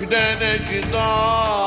Gökten ecdad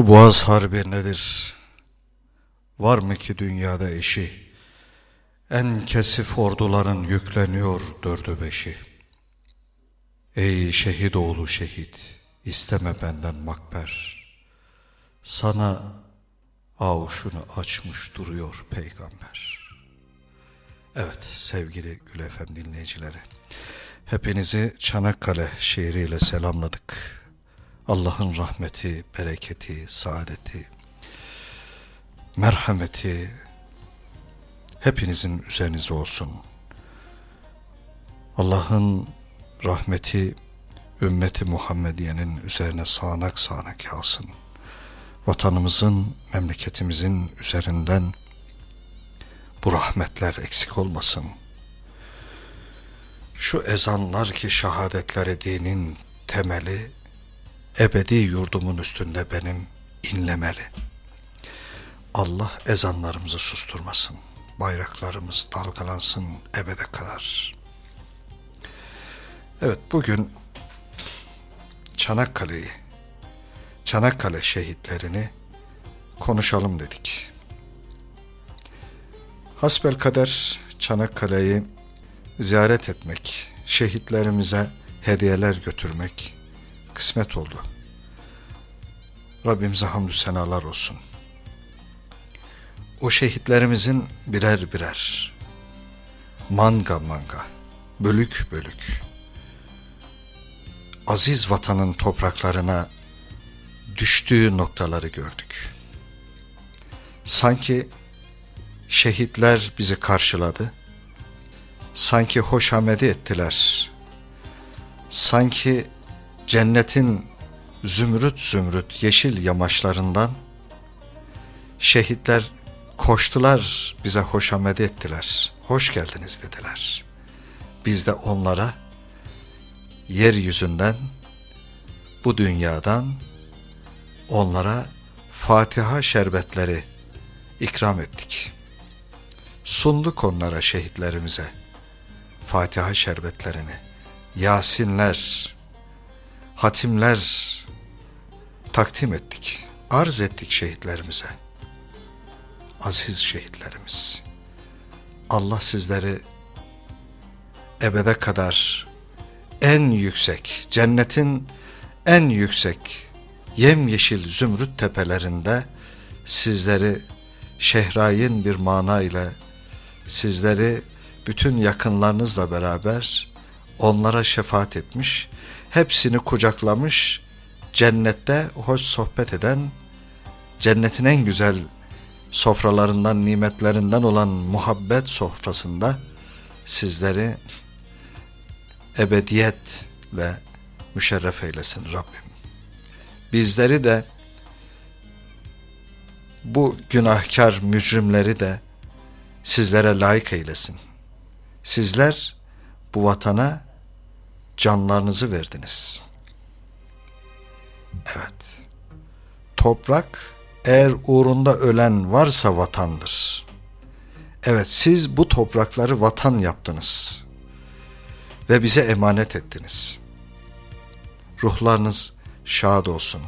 Şu Boğaz Harbi nedir? Var mı ki dünyada eşi? En kesif orduların yükleniyor dördü beşi. Ey şehit oğlu şehit, isteme benden makber. Sana avuşunu açmış duruyor peygamber. Evet sevgili Gül Efem dinleyicileri. Hepinizi Çanakkale şehriyle selamladık. Allah'ın rahmeti, bereketi, saadeti, merhameti hepinizin üzerinize olsun. Allah'ın rahmeti ümmeti Muhammediye'nin üzerine sağanak sağanak yağsın. Vatanımızın, memleketimizin üzerinden bu rahmetler eksik olmasın. Şu ezanlar ki şehadetleri dinin temeli, ebedi yurdumun üstünde benim inlemeli. Allah ezanlarımızı susturmasın. Bayraklarımız dalgalansın ebede kadar. Evet bugün Çanakkale'yi, Çanakkale şehitlerini konuşalım dedik. Hasbel kader Çanakkale'yi ziyaret etmek, şehitlerimize hediyeler götürmek kısmet oldu. Rabbimize hamdü senalar olsun. O şehitlerimizin birer birer, manga manga, bölük bölük, aziz vatanın topraklarına düştüğü noktaları gördük. Sanki şehitler bizi karşıladı. Sanki hoşamedi ettiler. Sanki cennetin zümrüt zümrüt yeşil yamaçlarından şehitler koştular bize hoşamedi ettiler. Hoş geldiniz dediler. Biz de onlara yeryüzünden bu dünyadan onlara Fatiha şerbetleri ikram ettik. Sunduk onlara şehitlerimize Fatiha şerbetlerini, Yasinler, hatimler takdim ettik, arz ettik şehitlerimize. Aziz şehitlerimiz, Allah sizleri ebede kadar en yüksek, cennetin en yüksek yemyeşil zümrüt tepelerinde sizleri şehrayin bir mana ile sizleri bütün yakınlarınızla beraber onlara şefaat etmiş, hepsini kucaklamış, cennette hoş sohbet eden, cennetin en güzel sofralarından, nimetlerinden olan muhabbet sofrasında sizleri ebediyetle müşerref eylesin Rabbim. Bizleri de bu günahkar mücrimleri de sizlere layık eylesin. Sizler bu vatana canlarınızı verdiniz. Evet. Toprak eğer uğrunda ölen varsa vatandır. Evet siz bu toprakları vatan yaptınız ve bize emanet ettiniz. Ruhlarınız şad olsun.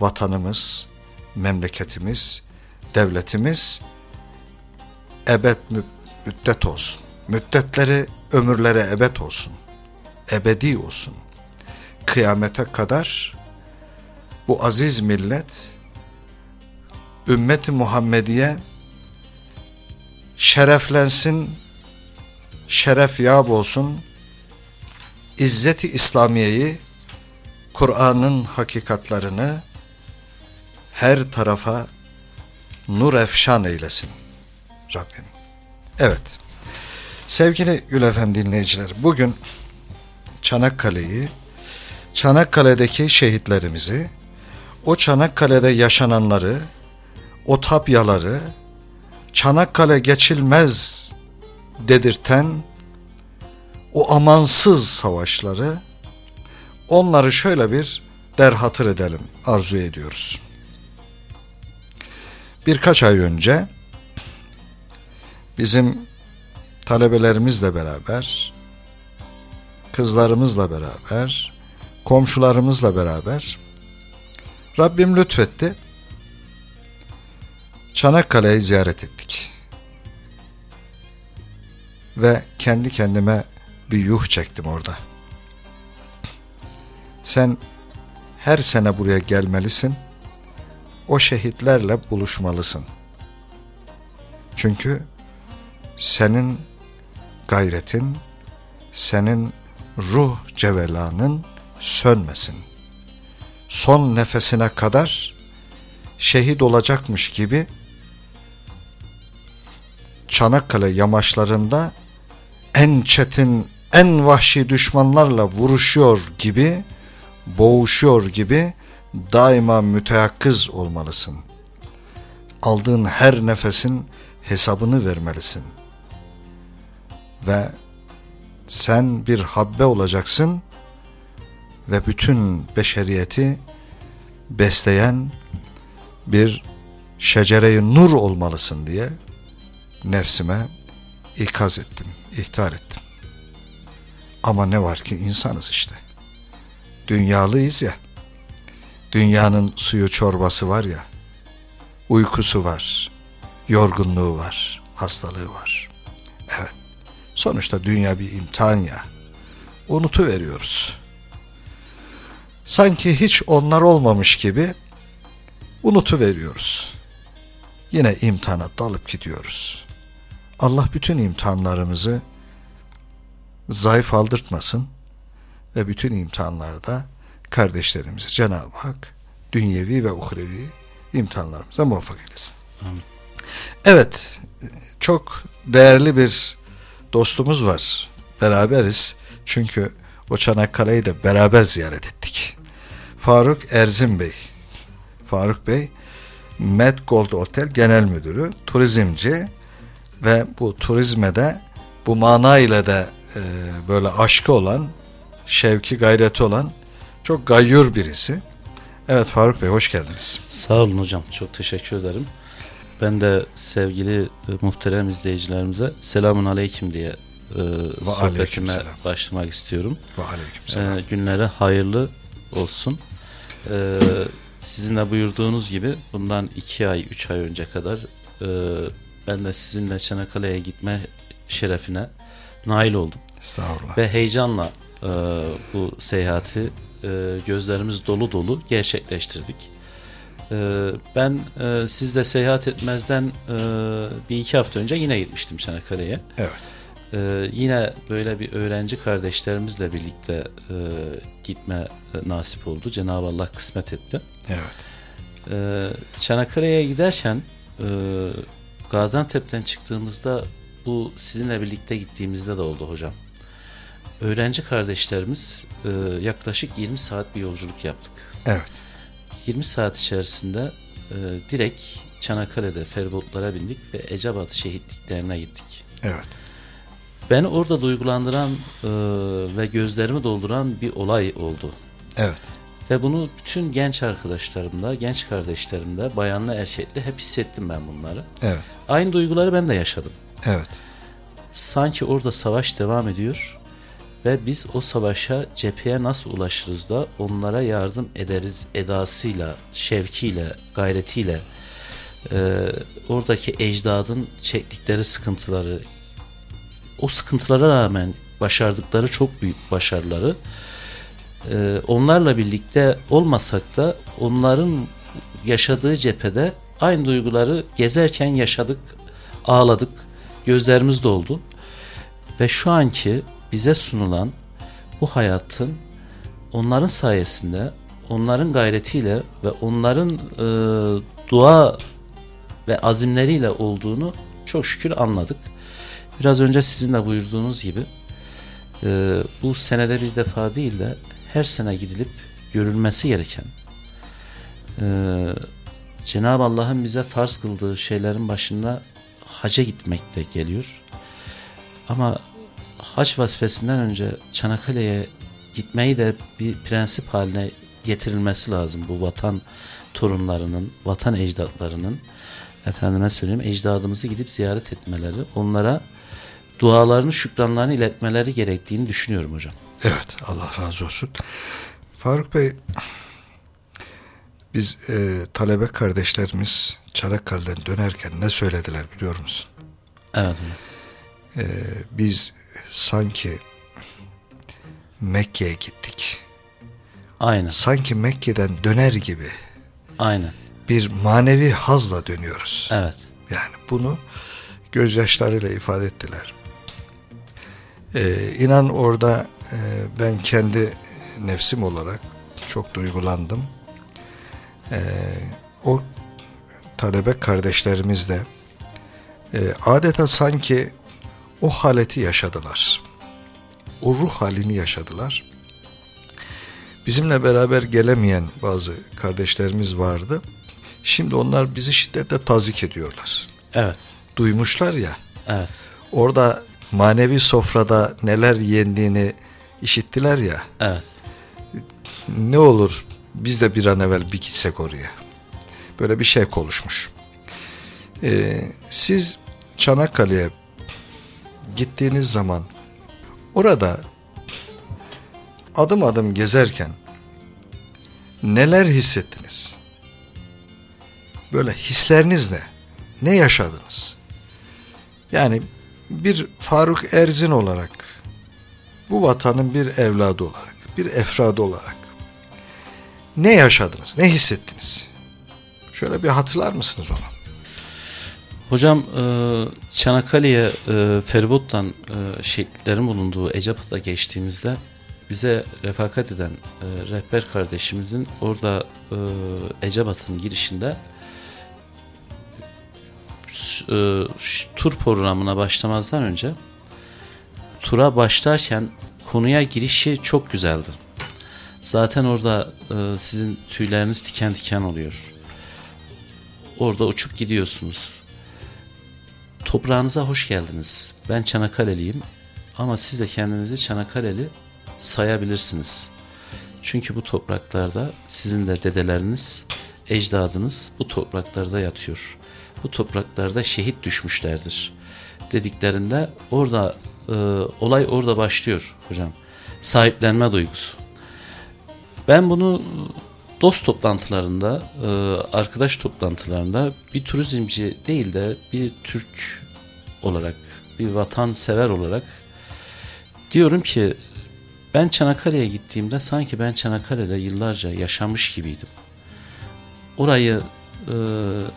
Vatanımız, memleketimiz, devletimiz ebed müddet olsun. Müddetleri ömürlere ebed olsun. Ebedi olsun. Kıyamete kadar bu aziz millet ümmeti Muhammediye şereflensin, şeref yab olsun, İzzeti İslamiye'yi, Kur'an'ın hakikatlarını her tarafa nur efşan eylesin Rabbim. Evet, sevgili Gül Efem dinleyiciler, bugün Çanakkale'yi, Çanakkale'deki şehitlerimizi, o Çanakkale'de yaşananları, o tapyaları, Çanakkale geçilmez dedirten o amansız savaşları onları şöyle bir derhatır edelim arzu ediyoruz. Birkaç ay önce bizim talebelerimizle beraber kızlarımızla beraber komşularımızla beraber Rabbim lütfetti. Çanakkale'yi ziyaret ettik. Ve kendi kendime bir yuh çektim orada. Sen her sene buraya gelmelisin. O şehitlerle buluşmalısın. Çünkü senin gayretin, senin ruh cevelanın sönmesin. Son nefesine kadar şehit olacakmış gibi Çanakkale yamaçlarında en çetin, en vahşi düşmanlarla vuruşuyor gibi, boğuşuyor gibi daima müteyakkız olmalısın. Aldığın her nefesin hesabını vermelisin. Ve sen bir habbe olacaksın ve bütün beşeriyeti besleyen bir şecere-i nur olmalısın diye nefsime ikaz ettim, ihtar ettim. Ama ne var ki insanız işte. Dünyalıyız ya. Dünyanın suyu çorbası var ya. Uykusu var. Yorgunluğu var. Hastalığı var. Sonuçta dünya bir imtihan ya. Unutu veriyoruz. Sanki hiç onlar olmamış gibi unutu veriyoruz. Yine imtihana dalıp gidiyoruz. Allah bütün imtihanlarımızı zayıf aldırtmasın ve bütün imtihanlarda kardeşlerimizi Cenab-ı Hak dünyevi ve uhrevi imtihanlarımıza muvaffak eylesin. Evet, çok değerli bir dostumuz var. Beraberiz. Çünkü o Çanakkale'yi de beraber ziyaret ettik. Faruk Erzin Bey. Faruk Bey, Met Gold Otel Genel Müdürü, turizmci ve bu turizme de bu manayla da e, böyle aşkı olan, şevki gayreti olan çok gayyur birisi. Evet Faruk Bey hoş geldiniz. Sağ olun hocam. Çok teşekkür ederim. Ben de sevgili e, muhterem izleyicilerimize selamun aleyküm diye e, sohbetime başlamak istiyorum. Ve aleykümselam. E, günlere hayırlı olsun. E, sizin de buyurduğunuz gibi bundan iki ay, üç ay önce kadar e, ben de sizinle Çanakkale'ye gitme şerefine nail oldum. Estağfurullah. Ve heyecanla e, bu seyahati e, gözlerimiz dolu dolu gerçekleştirdik. E, ben e, sizle seyahat etmezden e, bir iki hafta önce yine gitmiştim Çanakkale'ye. Evet. E, yine böyle bir öğrenci kardeşlerimizle birlikte e, gitme e, nasip oldu. Cenab-ı Allah kısmet etti. Evet. Ee, Çanakkale'ye giderken e, Gaziantep'ten çıktığımızda bu sizinle birlikte gittiğimizde de oldu hocam. Öğrenci kardeşlerimiz e, yaklaşık 20 saat bir yolculuk yaptık. Evet. 20 saat içerisinde e, direkt Çanakkale'de feribotlara bindik ve Ecebat şehitliklerine gittik. Evet. Beni orada duygulandıran e, ve gözlerimi dolduran bir olay oldu. Evet. Ve bunu bütün genç arkadaşlarımda, genç kardeşlerimde, bayanlı erkekli hep hissettim ben bunları. Evet. Aynı duyguları ben de yaşadım. Evet. Sanki orada savaş devam ediyor ve biz o savaşa cepheye nasıl ulaşırız da onlara yardım ederiz edasıyla, şevkiyle, gayretiyle e, oradaki ecdadın çektikleri sıkıntıları, o sıkıntılara rağmen başardıkları çok büyük başarıları e, onlarla birlikte olmasak da onların yaşadığı cephede aynı duyguları gezerken yaşadık, ağladık, gözlerimiz doldu. Ve şu anki bize sunulan bu hayatın onların sayesinde, onların gayretiyle ve onların e, dua ve azimleriyle olduğunu çok şükür anladık. Biraz önce sizin de buyurduğunuz gibi e, bu senede bir defa değil de her sene gidilip görülmesi gereken e, Cenab-ı Allah'ın bize farz kıldığı şeylerin başında haca gitmek de geliyor. Ama hac vazifesinden önce Çanakkale'ye gitmeyi de bir prensip haline getirilmesi lazım. Bu vatan torunlarının, vatan ecdatlarının efendime söyleyeyim ecdadımızı gidip ziyaret etmeleri, onlara dualarını, şükranlarını iletmeleri gerektiğini düşünüyorum hocam. Evet. Allah razı olsun. Faruk Bey Biz e, talebe kardeşlerimiz Çanakkale'den dönerken ne söylediler biliyor musun? Evet hocam. E, biz sanki Mekke'ye gittik. Aynen. Sanki Mekke'den döner gibi Aynen. bir manevi hazla dönüyoruz. Evet. Yani bunu gözyaşlarıyla ifade ettiler. Ee, inan orada e, ben kendi nefsim olarak çok duygulandım. Ee, o talebe kardeşlerimiz de e, adeta sanki o haleti yaşadılar. O ruh halini yaşadılar. Bizimle beraber gelemeyen bazı kardeşlerimiz vardı. Şimdi onlar bizi şiddetle tazik ediyorlar. Evet. Duymuşlar ya. Evet. Orada manevi sofrada neler yendiğini işittiler ya. Evet. Ne olur biz de bir an evvel bir gitsek oraya. Böyle bir şey konuşmuş. Ee, siz Çanakkale'ye gittiğiniz zaman orada adım adım gezerken neler hissettiniz? Böyle hisleriniz ne? Ne yaşadınız? Yani bir Faruk Erzin olarak, bu vatanın bir evladı olarak, bir efradı olarak ne yaşadınız, ne hissettiniz? Şöyle bir hatırlar mısınız onu? Hocam e, Çanakkale'ye e, feribottan e, şehitlerin bulunduğu Ecapat'a geçtiğimizde bize refakat eden e, rehber kardeşimizin orada e, girişinde e, tur programına başlamazdan önce tura başlarken konuya girişi çok güzeldi. Zaten orada sizin tüyleriniz diken diken oluyor. Orada uçup gidiyorsunuz. Toprağınıza hoş geldiniz. Ben Çanakkale'liyim ama siz de kendinizi Çanakkale'li sayabilirsiniz. Çünkü bu topraklarda sizin de dedeleriniz, ecdadınız bu topraklarda yatıyor. Bu topraklarda şehit düşmüşlerdir. Dediklerinde orada e, olay orada başlıyor hocam. Sahiplenme duygusu. Ben bunu dost toplantılarında, e, arkadaş toplantılarında bir turizmci değil de bir Türk olarak, bir vatansever olarak diyorum ki ben Çanakkale'ye gittiğimde sanki ben Çanakkale'de yıllarca yaşamış gibiydim. Orayı e,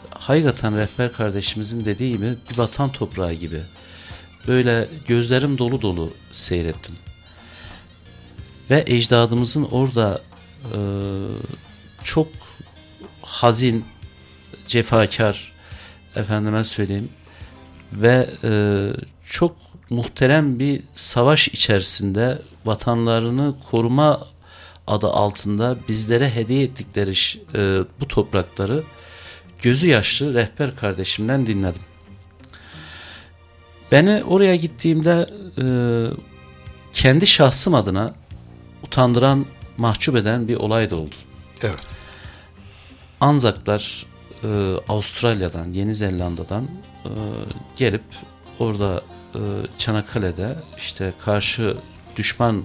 Haygatan rehber kardeşimizin dediği gibi bir vatan toprağı gibi böyle gözlerim dolu dolu seyrettim. Ve ecdadımızın orada e, çok hazin, cefakar, efendime söyleyeyim ve e, çok muhterem bir savaş içerisinde vatanlarını koruma adı altında bizlere hediye ettikleri e, bu toprakları gözü yaşlı rehber kardeşimden dinledim. Beni oraya gittiğimde e, kendi şahsım adına utandıran, mahcup eden bir olay da oldu. Evet. Anzaklar e, Avustralya'dan, Yeni Zelanda'dan e, gelip orada e, Çanakkale'de işte karşı düşman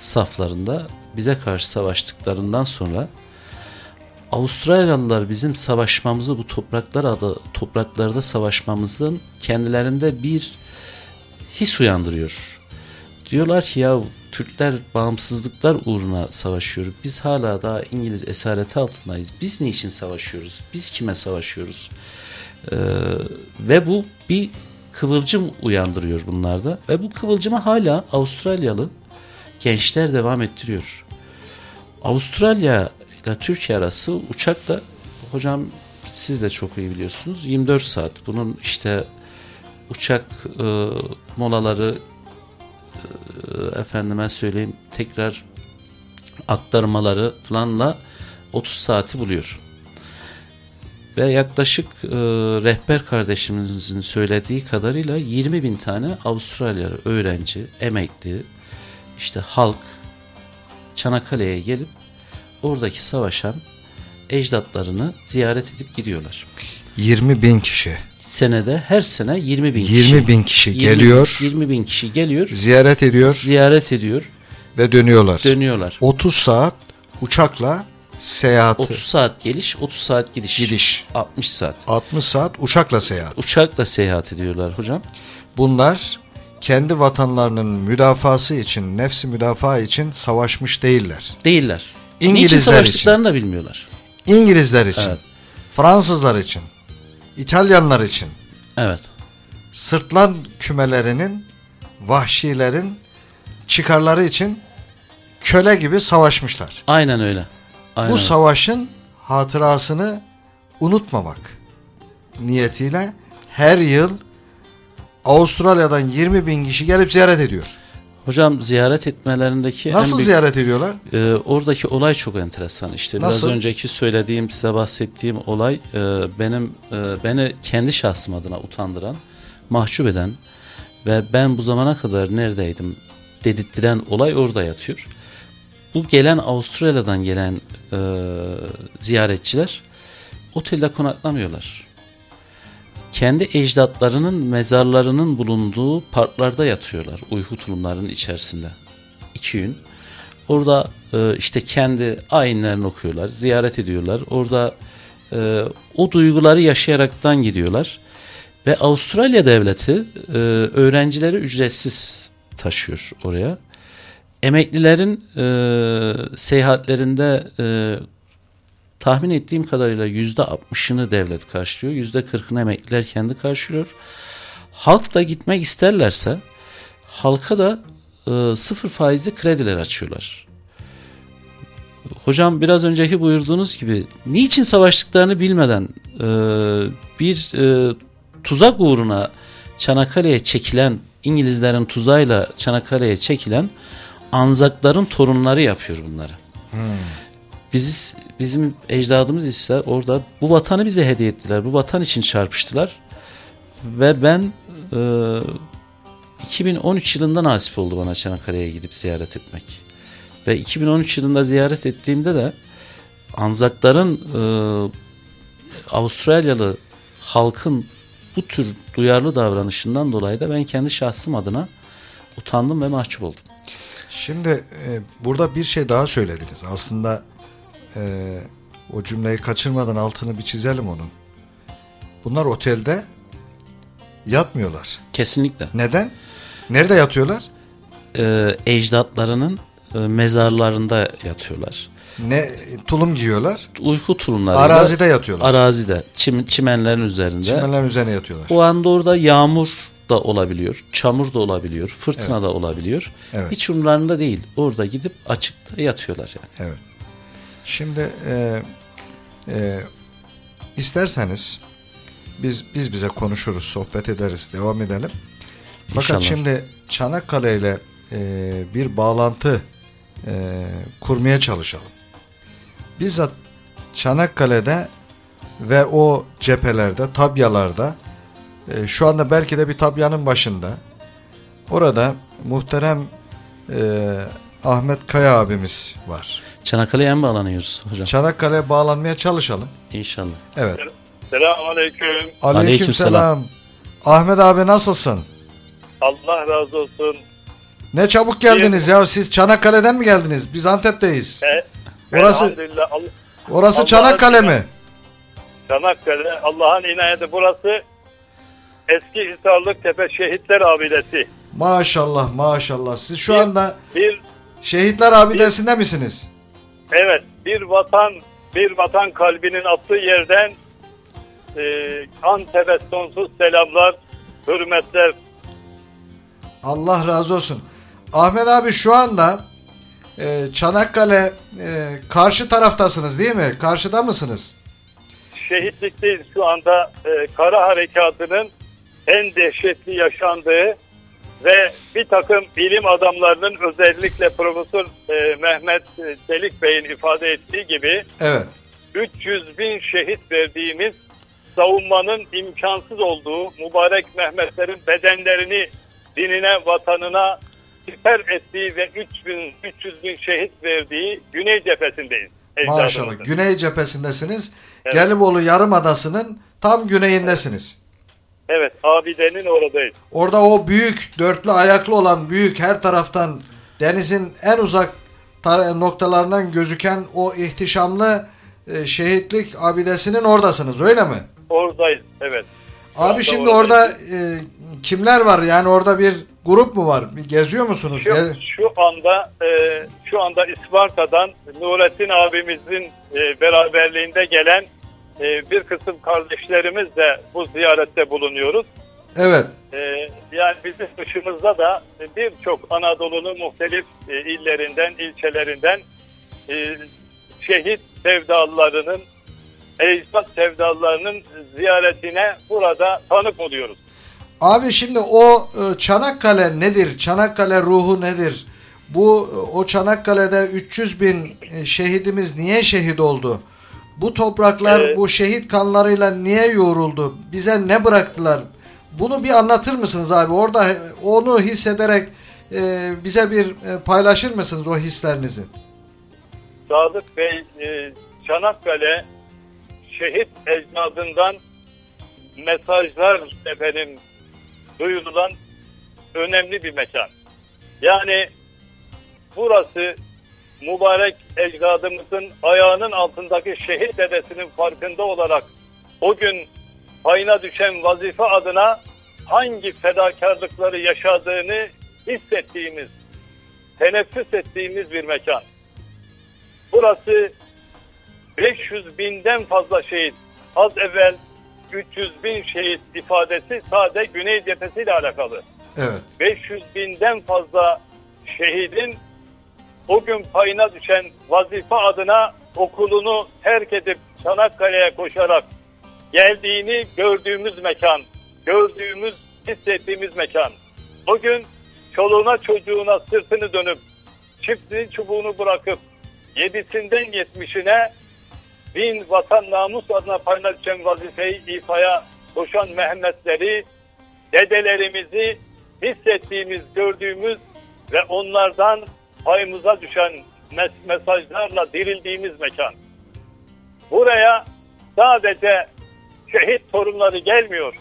saflarında bize karşı savaştıklarından sonra Avustralyalılar bizim savaşmamızı bu topraklar adı topraklarda savaşmamızın kendilerinde bir his uyandırıyor. Diyorlar ki ya Türkler bağımsızlıklar uğruna savaşıyor. Biz hala daha İngiliz esareti altındayız. Biz niçin savaşıyoruz? Biz kime savaşıyoruz? Ee, ve bu bir kıvılcım uyandırıyor bunlarda. Ve bu kıvılcımı hala Avustralyalı gençler devam ettiriyor. Avustralya ile Türkiye arası uçakla hocam siz de çok iyi biliyorsunuz 24 saat. Bunun işte uçak e, molaları efendime söyleyeyim tekrar aktarmaları falanla 30 saati buluyor. Ve yaklaşık e, rehber kardeşimizin söylediği kadarıyla 20 bin tane Avustralyalı öğrenci, emekli, işte halk Çanakkale'ye gelip oradaki savaşan ecdatlarını ziyaret edip gidiyorlar. 20 bin kişi Senede her sene 20 bin 20 kişi, bin kişi 20 geliyor. 20 bin kişi geliyor, ziyaret ediyor ziyaret ediyor, ve dönüyorlar. dönüyorlar. 30 saat uçakla seyahati 30 saat geliş, 30 saat gidiş. Gidiş. 60 saat. 60 saat uçakla seyahat. Uçakla seyahat ediyorlar hocam. Bunlar kendi vatanlarının müdafası için, nefsi müdafaa için savaşmış değiller. Değiller. İngilizler Niçin için. savaştıklarını da bilmiyorlar. İngilizler için, Evet. Fransızlar için, İtalyanlar için, Evet. sırtlan kümelerinin, vahşilerin çıkarları için köle gibi savaşmışlar. Aynen öyle. Aynen. Bu savaşın hatırasını unutmamak niyetiyle her yıl Avustralya'dan 20 bin kişi gelip ziyaret ediyor. Hocam ziyaret etmelerindeki Nasıl en büyük, ziyaret ediyorlar? e, oradaki olay çok enteresan. İşte Nasıl? biraz önceki söylediğim size bahsettiğim olay e, benim e, beni kendi şahsım adına utandıran, mahcup eden ve ben bu zamana kadar neredeydim dedirttiren olay orada yatıyor. Bu gelen Avustralya'dan gelen e, ziyaretçiler otelde konaklamıyorlar. Kendi ecdatlarının mezarlarının bulunduğu parklarda yatıyorlar uyku tulumlarının içerisinde. İki gün. Orada e, işte kendi ayinlerini okuyorlar, ziyaret ediyorlar. Orada e, o duyguları yaşayaraktan gidiyorlar. Ve Avustralya devleti e, öğrencileri ücretsiz taşıyor oraya. Emeklilerin e, seyahatlerinde e, tahmin ettiğim kadarıyla yüzde 60'ını devlet karşılıyor. Yüzde 40'ını emekliler kendi karşılıyor. Halk da gitmek isterlerse halka da e, sıfır faizli krediler açıyorlar. Hocam biraz önceki buyurduğunuz gibi niçin savaştıklarını bilmeden e, bir e, tuzak uğruna Çanakkale'ye çekilen İngilizlerin tuzağıyla Çanakkale'ye çekilen Anzakların torunları yapıyor bunları. Biz bizim ecdadımız ise orada bu vatanı bize hediye ettiler. Bu vatan için çarpıştılar. Ve ben e, 2013 yılında nasip oldu bana Çanakkale'ye gidip ziyaret etmek. Ve 2013 yılında ziyaret ettiğimde de Anzakların e, Avustralyalı halkın bu tür duyarlı davranışından dolayı da ben kendi şahsım adına utandım ve mahcup oldum. Şimdi e, burada bir şey daha söylediniz. Aslında e, o cümleyi kaçırmadan altını bir çizelim onun. Bunlar otelde yatmıyorlar. Kesinlikle. Neden? Nerede yatıyorlar? E, ecdatlarının e, mezarlarında yatıyorlar. Ne tulum giyiyorlar? Uyku tulumlarında. Arazide yatıyorlar. Arazide. Çim, çimenlerin üzerinde. Çimenlerin üzerine yatıyorlar. O anda orada yağmur da olabiliyor, çamur da olabiliyor, fırtına da olabiliyor. Evet. Hiç umurlarında değil. Orada gidip açıkta yatıyorlar yani. Evet. Şimdi e, e, isterseniz biz biz bize konuşuruz, sohbet ederiz, devam edelim. Fakat İnşallah. şimdi Çanakkale ile e, bir bağlantı e, kurmaya çalışalım. Bizzat Çanakkale'de ve o cephelerde, tabyalarda e, şu anda belki de bir tabyanın başında orada muhterem e, Ahmet Kaya abimiz var. Çanakkale'ye mi bağlanıyoruz hocam? Çanakkale'ye bağlanmaya çalışalım. İnşallah. Evet. Selamünaleyküm. Aleykümselam. Aleykümselam. Ahmet abi nasılsın? Allah razı olsun. Ne çabuk geldiniz ya. Siz Çanakkale'den mi geldiniz? Biz Antep'teyiz. E, Orası- Orası Allah'a Çanakkale mi? Çanakkale Allah'ın inayeti burası. Eski Hisarlık Tepe Şehitler Abidesi. Maşallah maşallah. Siz şu Bir- anda Bir şehitler abidesinde misiniz? Evet bir vatan bir vatan kalbinin attığı yerden e, Antep'e sonsuz selamlar, hürmetler. Allah razı olsun. Ahmet abi şu anda e, Çanakkale e, karşı taraftasınız değil mi? Karşıda mısınız? Şehitlikteyiz şu anda e, kara harekatının en dehşetli yaşandığı ve bir takım bilim adamlarının özellikle Profesör e, Mehmet e, Çelik Bey'in ifade ettiği gibi Evet. 300 bin şehit verdiğimiz savunmanın imkansız olduğu mübarek Mehmetlerin bedenlerini dinine, vatanına siper ettiği ve 3000 300 bin şehit verdiği Güney cephesindeyiz. Maşallah. Güney cephesindesiniz. Evet. Gelibolu Yarımadası'nın tam güneyindesiniz. Evet, abidenin oradayız. Orada o büyük dörtlü ayaklı olan büyük her taraftan denizin en uzak noktalarından gözüken o ihtişamlı e, şehitlik abidesinin oradasınız öyle mi? Oradayız evet. Abi şimdi oradayız. orada e, kimler var? Yani orada bir grup mu var? Bir geziyor musunuz? Şu, şu anda e, şu anda İsparta'dan Nurettin abimizin e, beraberliğinde gelen e, bir kısım kardeşlerimiz de bu ziyarette bulunuyoruz. Evet. E, yani bizim dışımızda da birçok Anadolu'nun muhtelif e, illerinden, ilçelerinden e, şehit sevdalılarının, ecdat sevdalılarının ziyaretine burada tanık oluyoruz. Abi şimdi o e, Çanakkale nedir? Çanakkale ruhu nedir? Bu o Çanakkale'de 300 bin e, şehidimiz niye şehit oldu? Bu topraklar evet. bu şehit kanlarıyla niye yoğruldu? Bize ne bıraktılar? Bunu bir anlatır mısınız abi? Orada onu hissederek e, bize bir e, paylaşır mısınız o hislerinizi? Sadık Bey, e, Çanakkale şehit ecdadından mesajlar efendim duyurulan önemli bir mekan. Yani burası mübarek ecdadımızın ayağının altındaki şehit dedesinin farkında olarak o gün payına düşen vazife adına hangi fedakarlıkları yaşadığını hissettiğimiz, teneffüs ettiğimiz bir mekan. Burası 500 binden fazla şehit, az evvel 300 bin şehit ifadesi sadece Güney cephesiyle alakalı. Evet. 500 binden fazla şehidin o gün payına düşen vazife adına okulunu terk edip Çanakkale'ye koşarak geldiğini gördüğümüz mekan, gördüğümüz, hissettiğimiz mekan. Bugün çoluğuna çocuğuna sırtını dönüp çiftliğin çubuğunu bırakıp yedisinden yetmişine bin vatan namus adına payına düşen vazifeyi ifaya koşan Mehmetleri, dedelerimizi hissettiğimiz, gördüğümüz ve onlardan payımıza düşen mes mesajlarla dirildiğimiz mekan. Buraya sadece şehit torunları gelmiyor.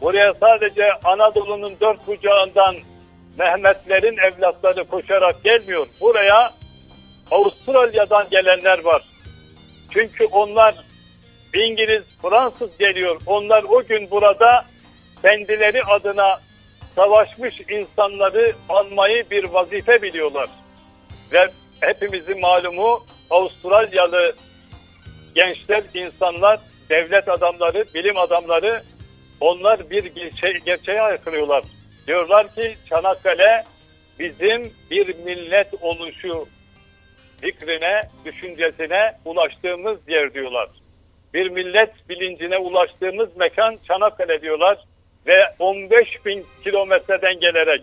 Buraya sadece Anadolu'nun dört kucağından Mehmetlerin evlatları koşarak gelmiyor. Buraya Avustralya'dan gelenler var. Çünkü onlar İngiliz, Fransız geliyor. Onlar o gün burada kendileri adına savaşmış insanları anmayı bir vazife biliyorlar. Ve hepimizin malumu Avustralyalı gençler, insanlar, devlet adamları, bilim adamları onlar bir gerçe gerçeğe aykırıyorlar. Diyorlar ki Çanakkale bizim bir millet oluşu fikrine, düşüncesine ulaştığımız yer diyorlar. Bir millet bilincine ulaştığımız mekan Çanakkale diyorlar ve 15 bin kilometreden gelerek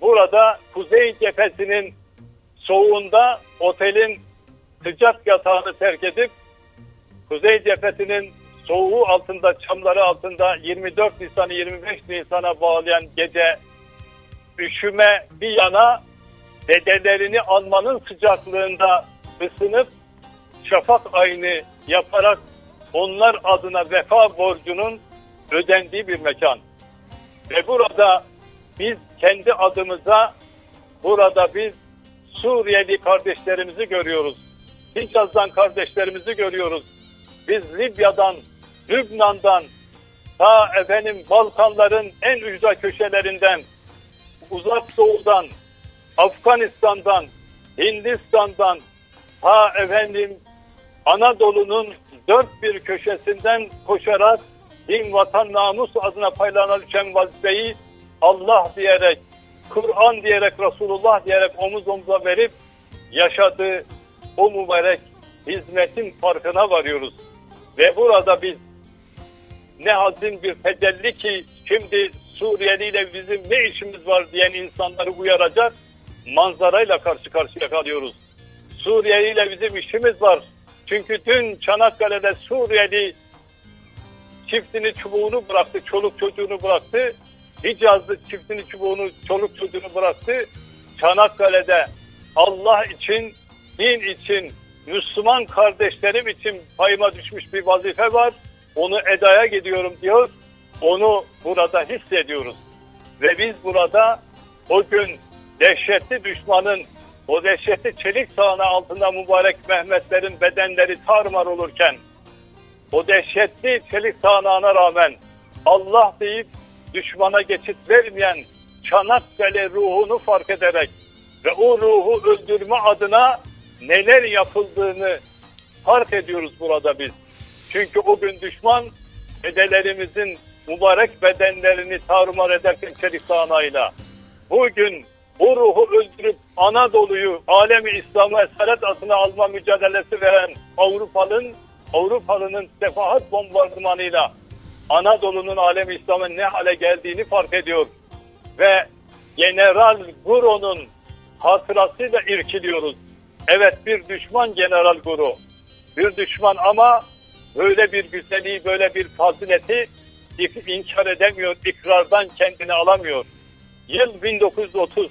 burada kuzey cephesinin soğuğunda otelin sıcak yatağını terk edip kuzey cephesinin soğuğu altında, çamları altında 24 Nisan'ı 25 Nisan'a bağlayan gece üşüme bir yana dedelerini almanın sıcaklığında ısınıp şafak ayını yaparak onlar adına vefa borcunun ödendiği bir mekan. Ve burada biz kendi adımıza burada biz Suriyeli kardeşlerimizi görüyoruz. Hicaz'dan kardeşlerimizi görüyoruz. Biz Libya'dan, Lübnan'dan, ta efendim Balkanların en ücra köşelerinden, uzak doğudan, Afganistan'dan, Hindistan'dan, ta efendim Anadolu'nun dört bir köşesinden koşarak din, vatan, namus adına paylarına düşen vazifeyi Allah diyerek, Kur'an diyerek, Resulullah diyerek omuz omuza verip yaşadığı o mübarek hizmetin farkına varıyoruz. Ve burada biz ne hazin bir tecelli ki şimdi Suriyeli ile bizim ne işimiz var diyen insanları uyaracak manzarayla karşı karşıya kalıyoruz. Suriye ile bizim işimiz var. Çünkü dün Çanakkale'de Suriyeli çiftini çubuğunu bıraktı, çoluk çocuğunu bıraktı. Hicazlı çiftini çubuğunu, çoluk çocuğunu bıraktı. Çanakkale'de Allah için, din için, Müslüman kardeşlerim için payıma düşmüş bir vazife var. Onu edaya gidiyorum diyor. Onu burada hissediyoruz. Ve biz burada o gün dehşetli düşmanın o dehşetli çelik sahne altında mübarek Mehmetlerin bedenleri tarmar olurken o dehşetli çelik sahnağına rağmen Allah deyip düşmana geçit vermeyen Çanakkale ruhunu fark ederek ve o ruhu öldürme adına neler yapıldığını fark ediyoruz burada biz. Çünkü o gün düşman dedelerimizin mübarek bedenlerini tarumar ederken çelik sahnayla bugün bu ruhu öldürüp Anadolu'yu alemi İslam'a esaret adına alma mücadelesi veren Avrupa'nın Avrupa'nın sefahat bombardımanıyla Anadolu'nun alemi İslam'ın ne hale geldiğini fark ediyor. Ve General Guro'nun hatırasıyla irkiliyoruz. Evet bir düşman General Guru. Bir düşman ama böyle bir güzelliği, böyle bir fazileti inkar edemiyor, ikrardan kendini alamıyor. Yıl 1930.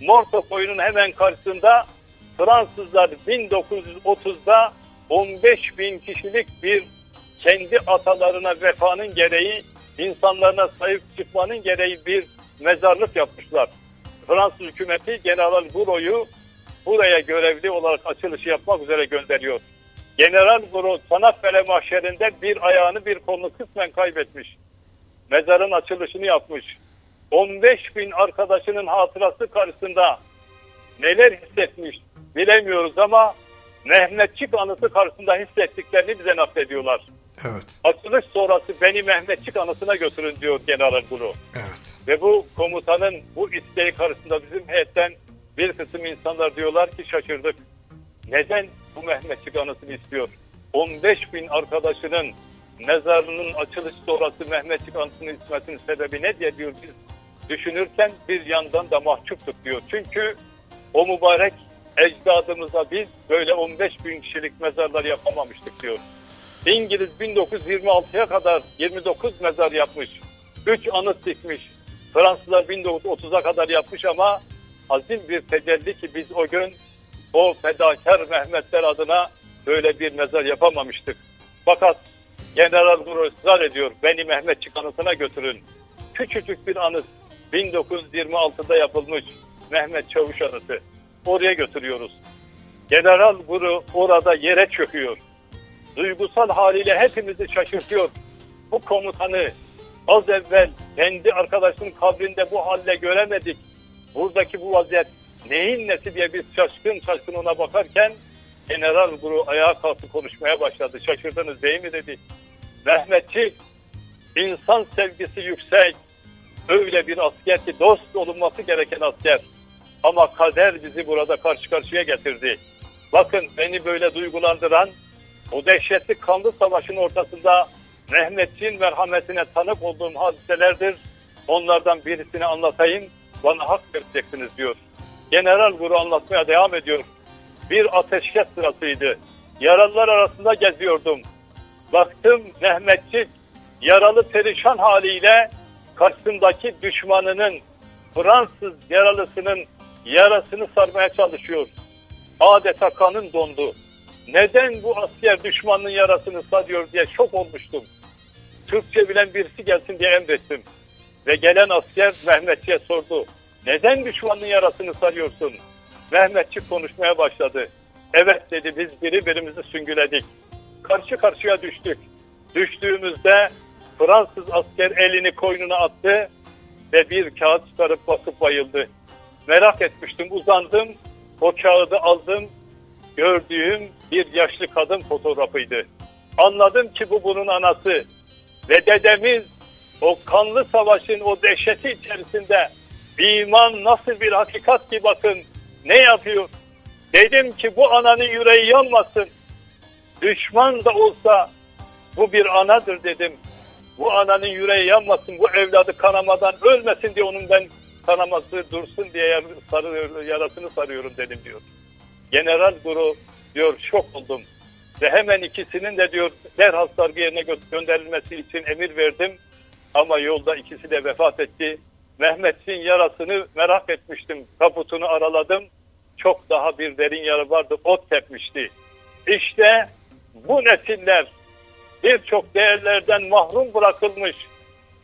Morto koyunun hemen karşısında Fransızlar 1930'da 15 bin kişilik bir kendi atalarına vefanın gereği, insanlarına sahip çıkmanın gereği bir mezarlık yapmışlar. Fransız hükümeti General Gouraud'u buraya görevli olarak açılışı yapmak üzere gönderiyor. General Gouraud Çanakkale mahşerinde bir ayağını bir kolunu kısmen kaybetmiş. Mezarın açılışını yapmış. 15 bin arkadaşının hatırası karşısında neler hissetmiş bilemiyoruz ama Mehmetçik anısı karşısında hissettiklerini bize naklediyorlar. Evet. Açılış sonrası beni Mehmetçik anısına götürün diyor General Guru. Evet. Ve bu komutanın bu isteği karşısında bizim heyetten bir kısım insanlar diyorlar ki şaşırdık. Neden bu Mehmetçik anısını istiyor? 15 bin arkadaşının mezarının açılış sonrası Mehmetçik anısını istemesinin sebebi ne diye diyor biz düşünürken bir yandan da mahcuptuk diyor. Çünkü o mübarek ecdadımıza biz böyle 15 bin kişilik mezarlar yapamamıştık diyor. İngiliz 1926'ya kadar 29 mezar yapmış. 3 anıt dikmiş. Fransızlar 1930'a kadar yapmış ama azim bir tecelli ki biz o gün o fedakar Mehmetler adına böyle bir mezar yapamamıştık. Fakat General Guru ısrar ediyor. Beni Mehmetçik anıtına götürün. Küçücük bir anıt. 1926'da yapılmış Mehmet Çavuş anıtı. Oraya götürüyoruz. General Guru orada yere çöküyor. Duygusal haliyle hepimizi şaşırtıyor. Bu komutanı az evvel kendi arkadaşının kabrinde bu halle göremedik. Buradaki bu vaziyet neyin nesi diye biz şaşkın şaşkın ona bakarken General Guru ayağa kalktı konuşmaya başladı. Şaşırdınız değil mi dedi. Mehmetçik insan sevgisi yüksek. Öyle bir asker ki dost olunması gereken asker. Ama kader bizi burada karşı karşıya getirdi. Bakın beni böyle duygulandıran o dehşetli kanlı savaşın ortasında Mehmetçiğin merhametine tanık olduğum hadiselerdir. Onlardan birisini anlatayım, bana hak vereceksiniz diyor. General Guru anlatmaya devam ediyor. Bir ateşkes sırasıydı. Yaralılar arasında geziyordum. Baktım Mehmetçik yaralı perişan haliyle karşısındaki düşmanının Fransız yaralısının yarasını sarmaya çalışıyor. Adeta kanın dondu. Neden bu asker düşmanın yarasını sarıyor diye şok olmuştum. Türkçe bilen birisi gelsin diye emrettim. Ve gelen asker Mehmetçi'ye sordu. Neden düşmanın yarasını sarıyorsun? Mehmetçik konuşmaya başladı. Evet dedi biz birbirimizi süngüledik. Karşı karşıya düştük. Düştüğümüzde Fransız asker elini koynuna attı ve bir kağıt çıkarıp bakıp bayıldı. Merak etmiştim uzandım. O kağıdı aldım. Gördüğüm bir yaşlı kadın fotoğrafıydı. Anladım ki bu bunun anası. Ve dedemiz o kanlı savaşın o dehşeti içerisinde iman nasıl bir hakikat ki bakın ne yapıyor. Dedim ki bu ananın yüreği yanmasın. Düşman da olsa bu bir anadır dedim. Bu ananın yüreği yanmasın, bu evladı kanamadan ölmesin diye onun ben kanaması dursun diye sarı, yarasını sarıyorum dedim diyor. General Guru diyor şok oldum. Ve hemen ikisinin de diyor derhal sargı yerine gö gönderilmesi için emir verdim. Ama yolda ikisi de vefat etti. Mehmet'in yarasını merak etmiştim. Kaputunu araladım. Çok daha bir derin yara vardı. Ot tepmişti. İşte bu nesiller birçok değerlerden mahrum bırakılmış,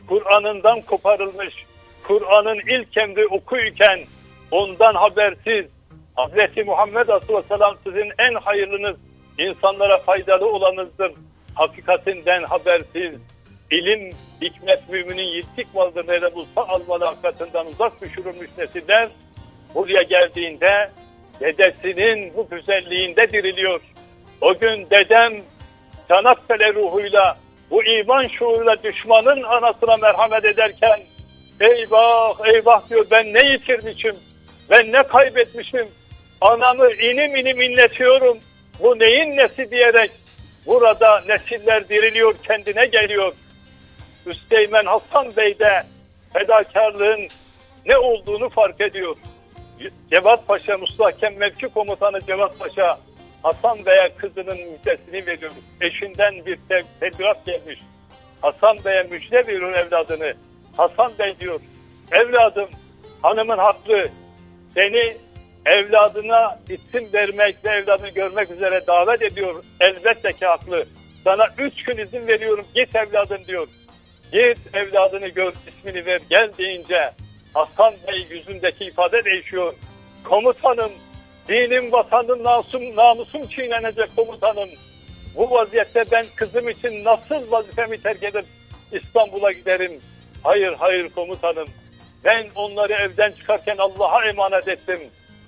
Kur'an'ından koparılmış, Kur'an'ın ilk emri okuyken ondan habersiz, Hazreti Muhammed Aleyhisselam sizin en hayırlınız, insanlara faydalı olanınızdır. Hakikatinden habersiz, ilim, hikmet müminin yitik vardır nerede bulsa almalı hakikatinden uzak düşürülmüş nesiller buraya geldiğinde dedesinin bu güzelliğinde diriliyor. O gün dedem Çanakkale ruhuyla bu iman şuuruyla düşmanın anasına merhamet ederken eyvah eyvah diyor ben ne yitirmişim ben ne kaybetmişim anamı inim inim inletiyorum bu neyin nesi diyerek burada nesiller diriliyor kendine geliyor. Üsteğmen Hasan Bey de fedakarlığın ne olduğunu fark ediyor. Cevat Paşa, Mustahakem Mevki Komutanı Cevat Paşa Hasan Bey'e kızının müjdesini veriyor. Eşinden bir te telgraf gelmiş. Hasan Bey'e müjde veriyor evladını. Hasan Bey diyor, evladım hanımın haklı. Seni evladına isim vermek ve evladını görmek üzere davet ediyor. Elbette ki haklı. Sana üç gün izin veriyorum git evladım diyor. Git evladını gör ismini ver gel deyince Hasan Bey yüzündeki ifade değişiyor. Komutanım dinim vatanım namusum, namusum çiğnenecek komutanım. Bu vaziyette ben kızım için nasıl vazifemi terk edip İstanbul'a giderim? Hayır hayır komutanım. Ben onları evden çıkarken Allah'a emanet ettim.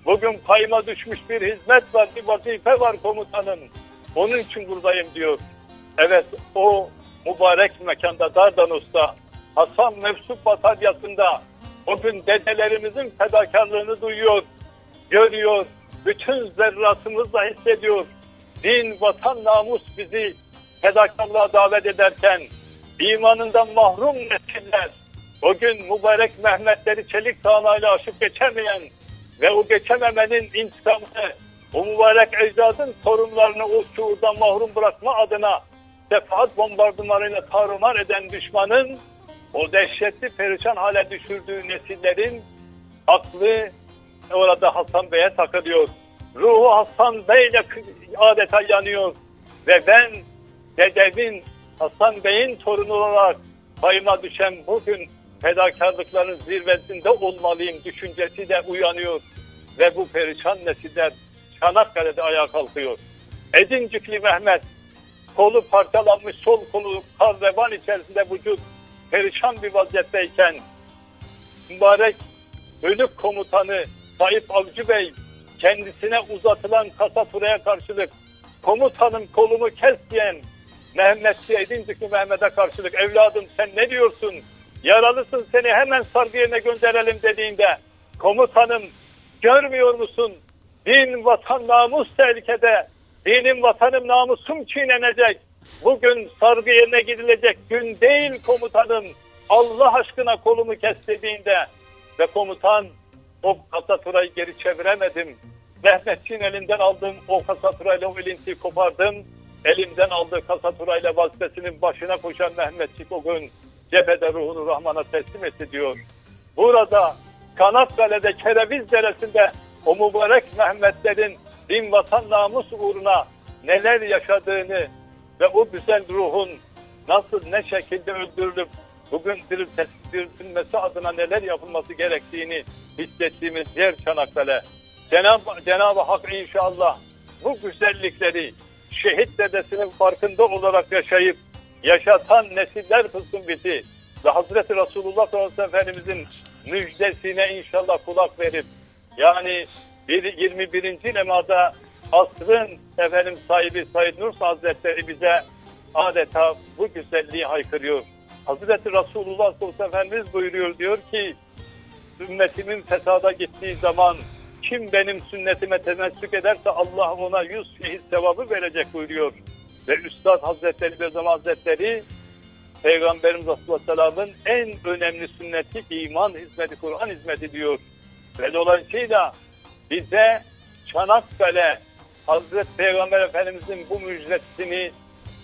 Bugün payıma düşmüş bir hizmet var, bir vazife var komutanım. Onun için buradayım diyor. Evet o mübarek mekanda Dardanus'ta Hasan Mevsup Bataryası'nda o gün dedelerimizin fedakarlığını duyuyor, görüyor, bütün zerratımızla hissediyor. Din, vatan, namus bizi fedakarlığa davet ederken imanından mahrum nesiller, o gün mübarek Mehmetleri çelik sağanayla aşıp geçemeyen ve o geçememenin intikamını o mübarek ecdadın torunlarını o şuurdan mahrum bırakma adına sefahat bombardımanıyla tarumar eden düşmanın o dehşetli perişan hale düşürdüğü nesillerin aklı orada Hasan Bey'e takılıyor. Ruhu Hasan Bey'le adeta yanıyor. Ve ben dedemin Hasan Bey'in torunu olarak payıma düşen bugün fedakarlıkların zirvesinde olmalıyım düşüncesi de uyanıyor. Ve bu perişan nesiller Çanakkale'de ayağa kalkıyor. Edincikli Mehmet kolu parçalanmış sol kolu kaz ve van içerisinde vücut perişan bir vaziyetteyken mübarek bölük komutanı Tayyip Avcı Bey kendisine uzatılan kasaturaya karşılık komutanım kolumu kes diyen Mehmet Edincikli Mehmet'e karşılık evladım sen ne diyorsun? Yaralısın seni hemen sargı yerine gönderelim dediğinde komutanım görmüyor musun? Din, vatan, namus tehlikede. Dinim, vatanım, namusum çiğnenecek. Bugün sargı yerine gidilecek gün değil komutanım. Allah aşkına kolumu kes dediğinde ve komutan o kasaturayı geri çeviremedim. Mehmetçiğin elinden aldığım o kasaturayla o ilintiyi kopardım. Elimden aldığı kasaturayla vazifesinin başına koşan Mehmetçik o gün cephede ruhunu Rahman'a teslim etti diyor. Burada Kanakkale'de Kereviz Deresi'nde o mübarek Mehmetlerin din vatan namus uğruna neler yaşadığını ve o güzel ruhun nasıl ne şekilde öldürülüp bugün diriltilmesi adına neler yapılması gerektiğini hissettiğimiz yer Çanakkale. Cenab-ı Cenab Hak inşallah bu güzellikleri şehit dedesinin farkında olarak yaşayıp yaşatan nesiller kılsın bizi ve Hazreti Resulullah sallallahu Efendimizin müjdesine inşallah kulak verip yani bir 21. lemada asrın efendim sahibi Said Nursi Hazretleri bize adeta bu güzelliği haykırıyor. Hazreti Resulullah sallallahu Efendimiz buyuruyor diyor ki ümmetimin fesada gittiği zaman kim benim sünnetime temessük ederse Allah ona yüz şehit sevabı verecek buyuruyor. Ve Üstad Hazretleri Bezam Hazretleri Peygamberimiz Aleyhisselam'ın en önemli sünneti iman hizmeti, Kur'an hizmeti diyor. Ve dolayısıyla bize Çanakkale Hazreti Peygamber Efendimizin bu müjdesini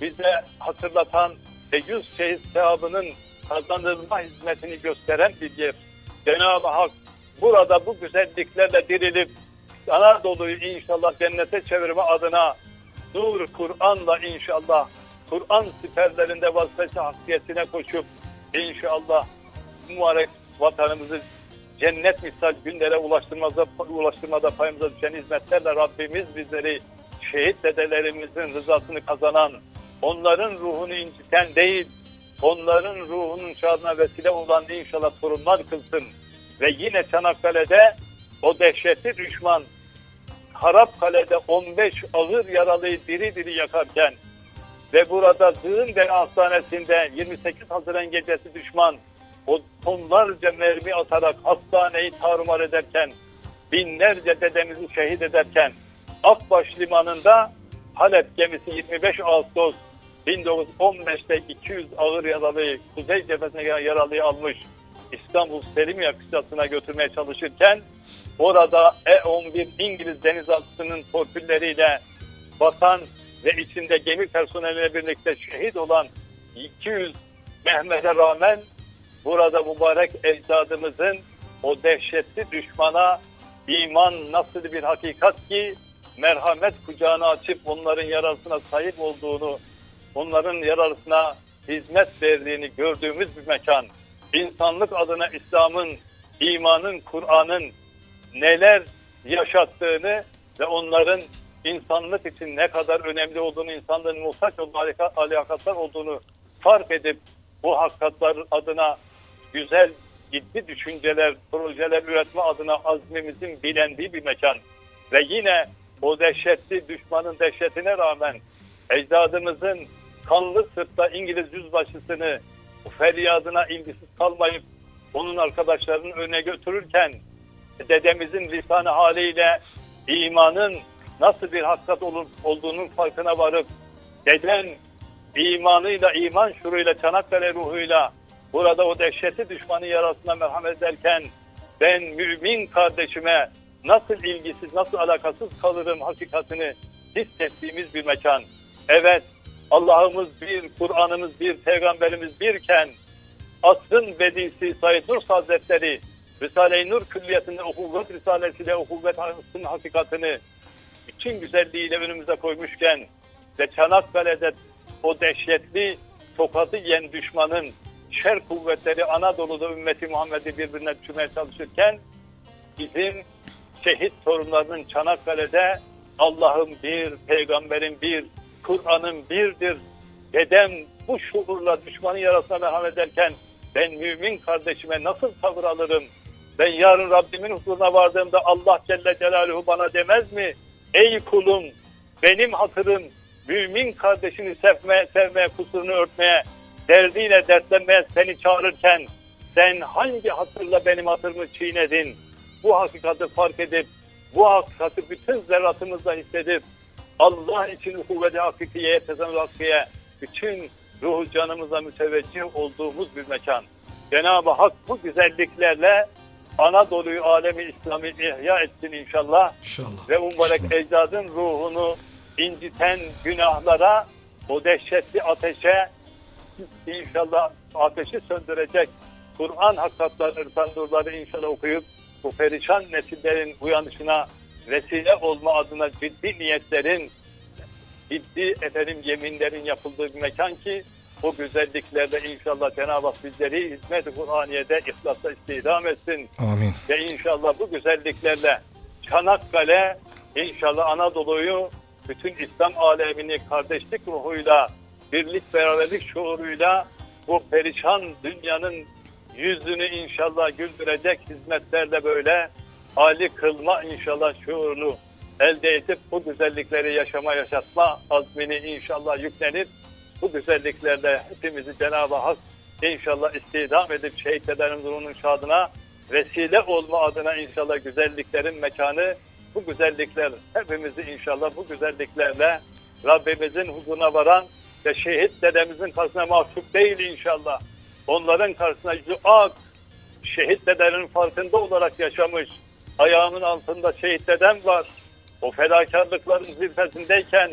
bize hatırlatan ve yüz şehit sevabının kazanılma hizmetini gösteren bir yer. Cenab-ı Hak burada bu güzelliklerle dirilip Anadolu'yu inşallah cennete çevirme adına nur Kur'an'la inşallah Kur'an siperlerinde vazifesi hakkiyetine koşup inşallah mübarek vatanımızı cennet misal günlere ulaştırmada, ulaştırmada payımıza düşen hizmetlerle Rabbimiz bizleri şehit dedelerimizin rızasını kazanan, onların ruhunu inciten değil, onların ruhunun şadına vesile olan inşallah torunlar kılsın. Ve yine Çanakkale'de o dehşetli düşman Harap Kale'de 15 ağır yaralıyı diri diri yakarken ve burada Zığın Dere Hastanesi'nde 28 Haziran gecesi düşman o tonlarca mermi atarak hastaneyi tarumar ederken binlerce dedemizi şehit ederken Akbaş Limanı'nda Halep gemisi 25 Ağustos 1915'te 200 ağır yaralıyı Kuzey cephesine yaralıyı almış İstanbul Selimiye kısasına götürmeye çalışırken orada E-11 İngiliz denizaltısının torpilleriyle batan ve içinde gemi personeliyle birlikte şehit olan 200 Mehmet'e rağmen burada mübarek ecdadımızın o dehşetli düşmana iman nasıl bir hakikat ki merhamet kucağını açıp onların yarasına sahip olduğunu, onların yarasına hizmet verdiğini gördüğümüz bir mekan. İnsanlık adına İslam'ın, imanın, Kur'an'ın neler yaşattığını ve onların insanlık için ne kadar önemli olduğunu, insanlığın muhtaç olduğu alakatlar olduğunu fark edip bu hakikatlar adına güzel, ciddi düşünceler, projeler üretme adına azmimizin bilendiği bir mekan. Ve yine o dehşetli düşmanın dehşetine rağmen ecdadımızın kanlı sırtta İngiliz yüzbaşısını feryadına ilgisiz kalmayıp onun arkadaşlarının önüne götürürken dedemizin lisanı haliyle imanın nasıl bir hakikat olup olduğunun farkına varıp deden imanıyla, iman şuruyla, Çanakkale ruhuyla burada o dehşeti düşmanın yarasına merhamet ederken ben mümin kardeşime nasıl ilgisiz, nasıl alakasız kalırım hakikatini hissettiğimiz bir mekan. Evet, Allah'ımız bir, Kur'an'ımız bir, Peygamberimiz birken asrın bedisi Said Nursi Hazretleri Risale-i Nur külliyetinde ukuvvet risalesiyle ukuvvet hakkının hakikatini bütün güzelliğiyle önümüze koymuşken ve Çanakkale'de o dehşetli tokadı yiyen düşmanın şer kuvvetleri Anadolu'da ümmeti Muhammed'i birbirine düşürmeye çalışırken bizim şehit torunlarının Çanakkale'de Allah'ın bir, peygamberin bir, Kur'an'ın birdir. Dedem bu şuurla düşmanın yarasına merhamet ederken ben mümin kardeşime nasıl tavır alırım? Ben yarın Rabbimin huzuruna vardığımda Allah Celle Celaluhu bana demez mi? Ey kulum benim hatırım mümin kardeşini sevmeye, sevmeye, kusurunu örtmeye, derdiyle dertlenmeye seni çağırırken sen hangi hatırla benim hatırımı çiğnedin? Bu hakikati fark edip, bu hakikati bütün zerratımızla hissedip, Allah için kuvveti hakikiyeye, tezanül hakiye, bütün ruhu canımıza müteveccih olduğumuz bir mekan. Cenab-ı Hak bu güzelliklerle Anadolu'yu alemi İslam'ı ihya etsin inşallah. İnşallah. Ve mübarek İnşallah. ecdadın ruhunu inciten günahlara, o dehşetli ateşe inşallah ateşi söndürecek Kur'an hakikatları, sandurları inşallah okuyup bu perişan nesillerin uyanışına vesile olma adına ciddi niyetlerin, ciddi efendim yeminlerin yapıldığı bir mekan ki bu güzelliklerde inşallah Cenab-ı Hak bizleri hizmet-i Kur'aniye'de ihlasla istihdam etsin. Amin. Ve inşallah bu güzelliklerle Çanakkale inşallah Anadolu'yu bütün İslam alemini kardeşlik ruhuyla, birlik beraberlik şuuruyla bu perişan dünyanın yüzünü inşallah güldürecek hizmetlerle böyle Ali kılma inşallah şuurunu elde edip bu güzellikleri yaşama yaşatma azmini inşallah yüklenip bu güzelliklerle hepimizi Cenab-ı Hak inşallah istihdam edip şehitlerin ruhunun şadına vesile olma adına inşallah güzelliklerin mekanı bu güzellikler hepimizi inşallah bu güzelliklerle Rabbimizin huzuruna varan ve şehit dedemizin karşısına mahcup değil inşallah. Onların karşısına yüzü ak, şehit dedenin farkında olarak yaşamış. Ayağımın altında şehit dedem var. O fedakarlıkların zirvesindeyken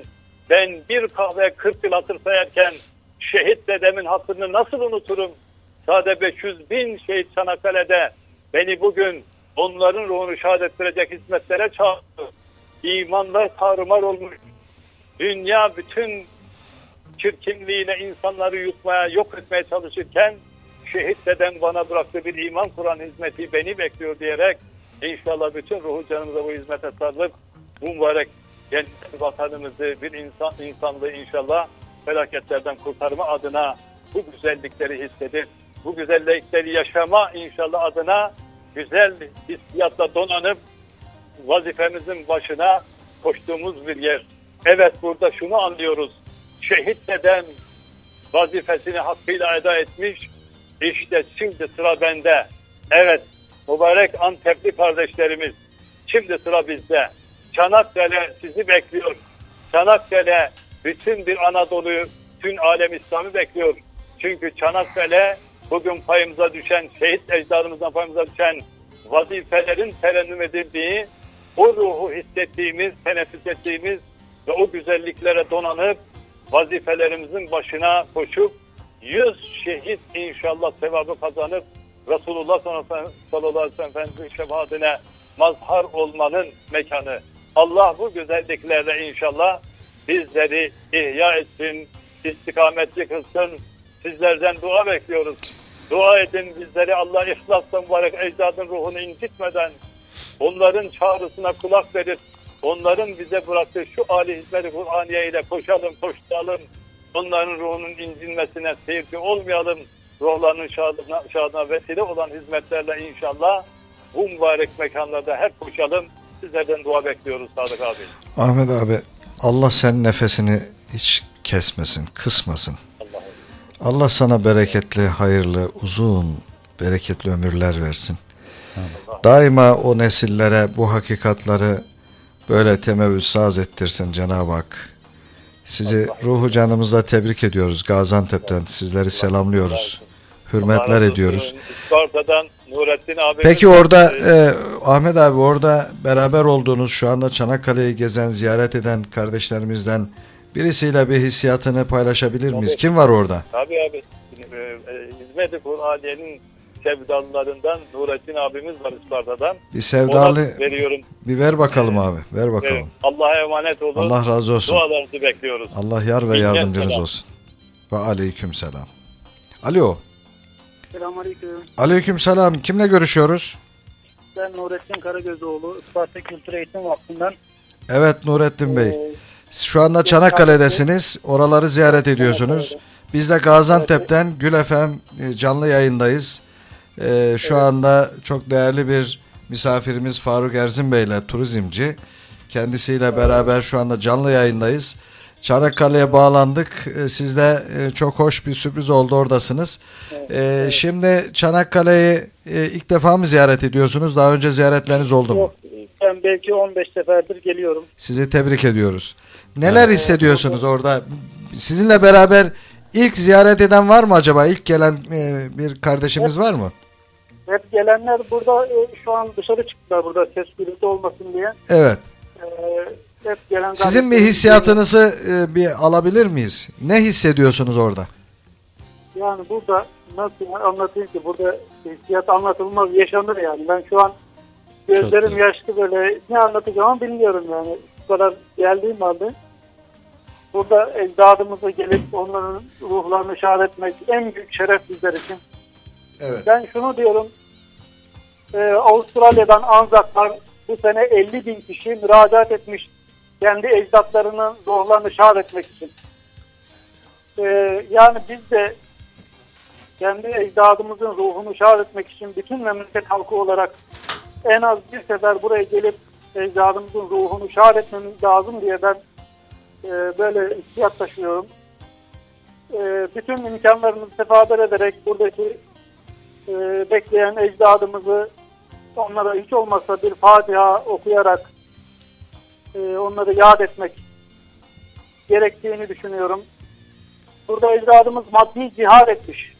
ben bir kahve 40 yıl hatır sayarken şehit dedemin hatırını nasıl unuturum? Sade 500 bin şehit Çanakkale'de beni bugün onların ruhunu şahit ettirecek hizmetlere çağırdı. İmanlar tarumar olmuş. Dünya bütün çirkinliğine insanları yutmaya, yok etmeye çalışırken şehit dedem bana bıraktığı bir iman Kur'an hizmeti beni bekliyor diyerek inşallah bütün ruhu canımıza bu hizmete sarılıp mübarek cennet vatanımızı bir insan insanlığı inşallah felaketlerden kurtarma adına bu güzellikleri hissedip bu güzellikleri yaşama inşallah adına güzel hissiyatla donanıp vazifemizin başına koştuğumuz bir yer. Evet burada şunu anlıyoruz. Şehit dedem vazifesini hakkıyla eda etmiş. İşte şimdi sıra bende. Evet mübarek Antepli kardeşlerimiz şimdi sıra bizde. Çanakkale sizi bekliyor. Çanakkale bütün bir Anadolu'yu, tüm alem İslam'ı bekliyor. Çünkü Çanakkale bugün payımıza düşen, şehit ecdadımızdan payımıza düşen vazifelerin terennüm edildiği, o ruhu hissettiğimiz, teneffüs ettiğimiz ve o güzelliklere donanıp vazifelerimizin başına koşup yüz şehit inşallah sevabı kazanıp Resulullah sallallahu aleyhi ve sellem şefaatine mazhar olmanın mekanı. Allah bu güzelliklerle inşallah bizleri ihya etsin, istikametli kılsın. Sizlerden dua bekliyoruz. Dua edin bizleri Allah ihlasla mübarek ecdadın ruhunu incitmeden onların çağrısına kulak verip onların bize bıraktığı şu âli hizmet-i Kur'aniye ile koşalım, koşturalım. Onların ruhunun incinmesine seyirci olmayalım. Ruhlarının şadına, şadına vesile olan hizmetlerle inşallah bu mübarek mekanlarda hep koşalım. Sizlerden dua bekliyoruz Sadık abi. Ahmet abi Allah senin nefesini hiç kesmesin, kısmasın. Allah Allah sana bereketli, hayırlı, uzun, bereketli ömürler versin. Daima o nesillere bu hakikatları böyle temevvüsaz ettirsin Cenab-ı Hak. Sizi ruhu canımızla tebrik ediyoruz. Gaziantep'ten sizleri selamlıyoruz. Hürmetler ediyoruz. Isparta'dan Nurettin abi. Peki orada e, Ahmet abi orada beraber olduğunuz şu anda Çanakkale'yi gezen, ziyaret eden kardeşlerimizden birisiyle bir hissiyatını paylaşabilir miyiz? Tabii. Kim var orada? Tabii abi. E, e, Hizmet-i Kur'aniye'nin sevdalılarından Nurettin abimiz var Isparta'dan. Bir sevdalı Ona veriyorum. bir ver bakalım abi. Ver Evet, bakalım. Allah'a emanet olun. Allah razı olsun. Dualarınızı bekliyoruz. Allah yar ve yardımcınız olsun. Ve aleyküm selam. Alo. Selamünaleyküm. Aleyküm selam. Kimle görüşüyoruz? Ben Nurettin Karagözoğlu, Isparta Kültür Eğitim Vakfı'ndan. Evet Nurettin Bey. Ee, Şu anda Çanakkale'desiniz. Oraları ziyaret ediyorsunuz. Biz de Gaziantep'ten Gül FM e, canlı yayındayız. Ee, şu anda çok değerli bir misafirimiz Faruk Erzin Bey ile turizmci. Kendisiyle beraber şu anda canlı yayındayız. Çanakkale'ye bağlandık. Ee, Sizde e, çok hoş bir sürpriz oldu oradasınız. Ee, Şimdi Çanakkale'yi e, ilk defa mı ziyaret ediyorsunuz? Daha önce ziyaretleriniz oldu mu? Yok, ben belki 15 seferdir geliyorum. Sizi tebrik ediyoruz. Neler hissediyorsunuz orada? Sizinle beraber ilk ziyaret eden var mı acaba? İlk gelen e, bir kardeşimiz var mı? Hep gelenler burada şu an dışarı çıktılar burada ses gürültü olmasın diye. Evet. Ee, hep gelen Sizin bir hissiyatınızı e, bir alabilir miyiz? Ne hissediyorsunuz orada? Yani burada nasıl anlatayım ki burada hissiyat anlatılmaz yaşanır yani. Ben şu an gözlerim Çok yaşlı böyle ne anlatacağımı bilmiyorum yani. Bu kadar geldiğim halde burada ecdadımıza gelip onların ruhlarını şahit etmek en büyük şeref bizler için. Evet. Ben şunu diyorum. e, Avustralya'dan Anzaklar bu sene 50 bin kişi müracaat etmiş kendi ecdatlarının ruhlarını şahit etmek için. E, yani biz de kendi ecdadımızın ruhunu şahit etmek için bütün memleket halkı olarak en az bir sefer buraya gelip ecdadımızın ruhunu şahit etmemiz lazım diye ben e, böyle hissiyat taşıyorum. E, bütün imkanlarımızı seferber ederek buradaki e, bekleyen ecdadımızı onlara hiç olmazsa bir Fatiha okuyarak e, onları yad etmek gerektiğini düşünüyorum. Burada ecdadımız maddi cihad etmiş.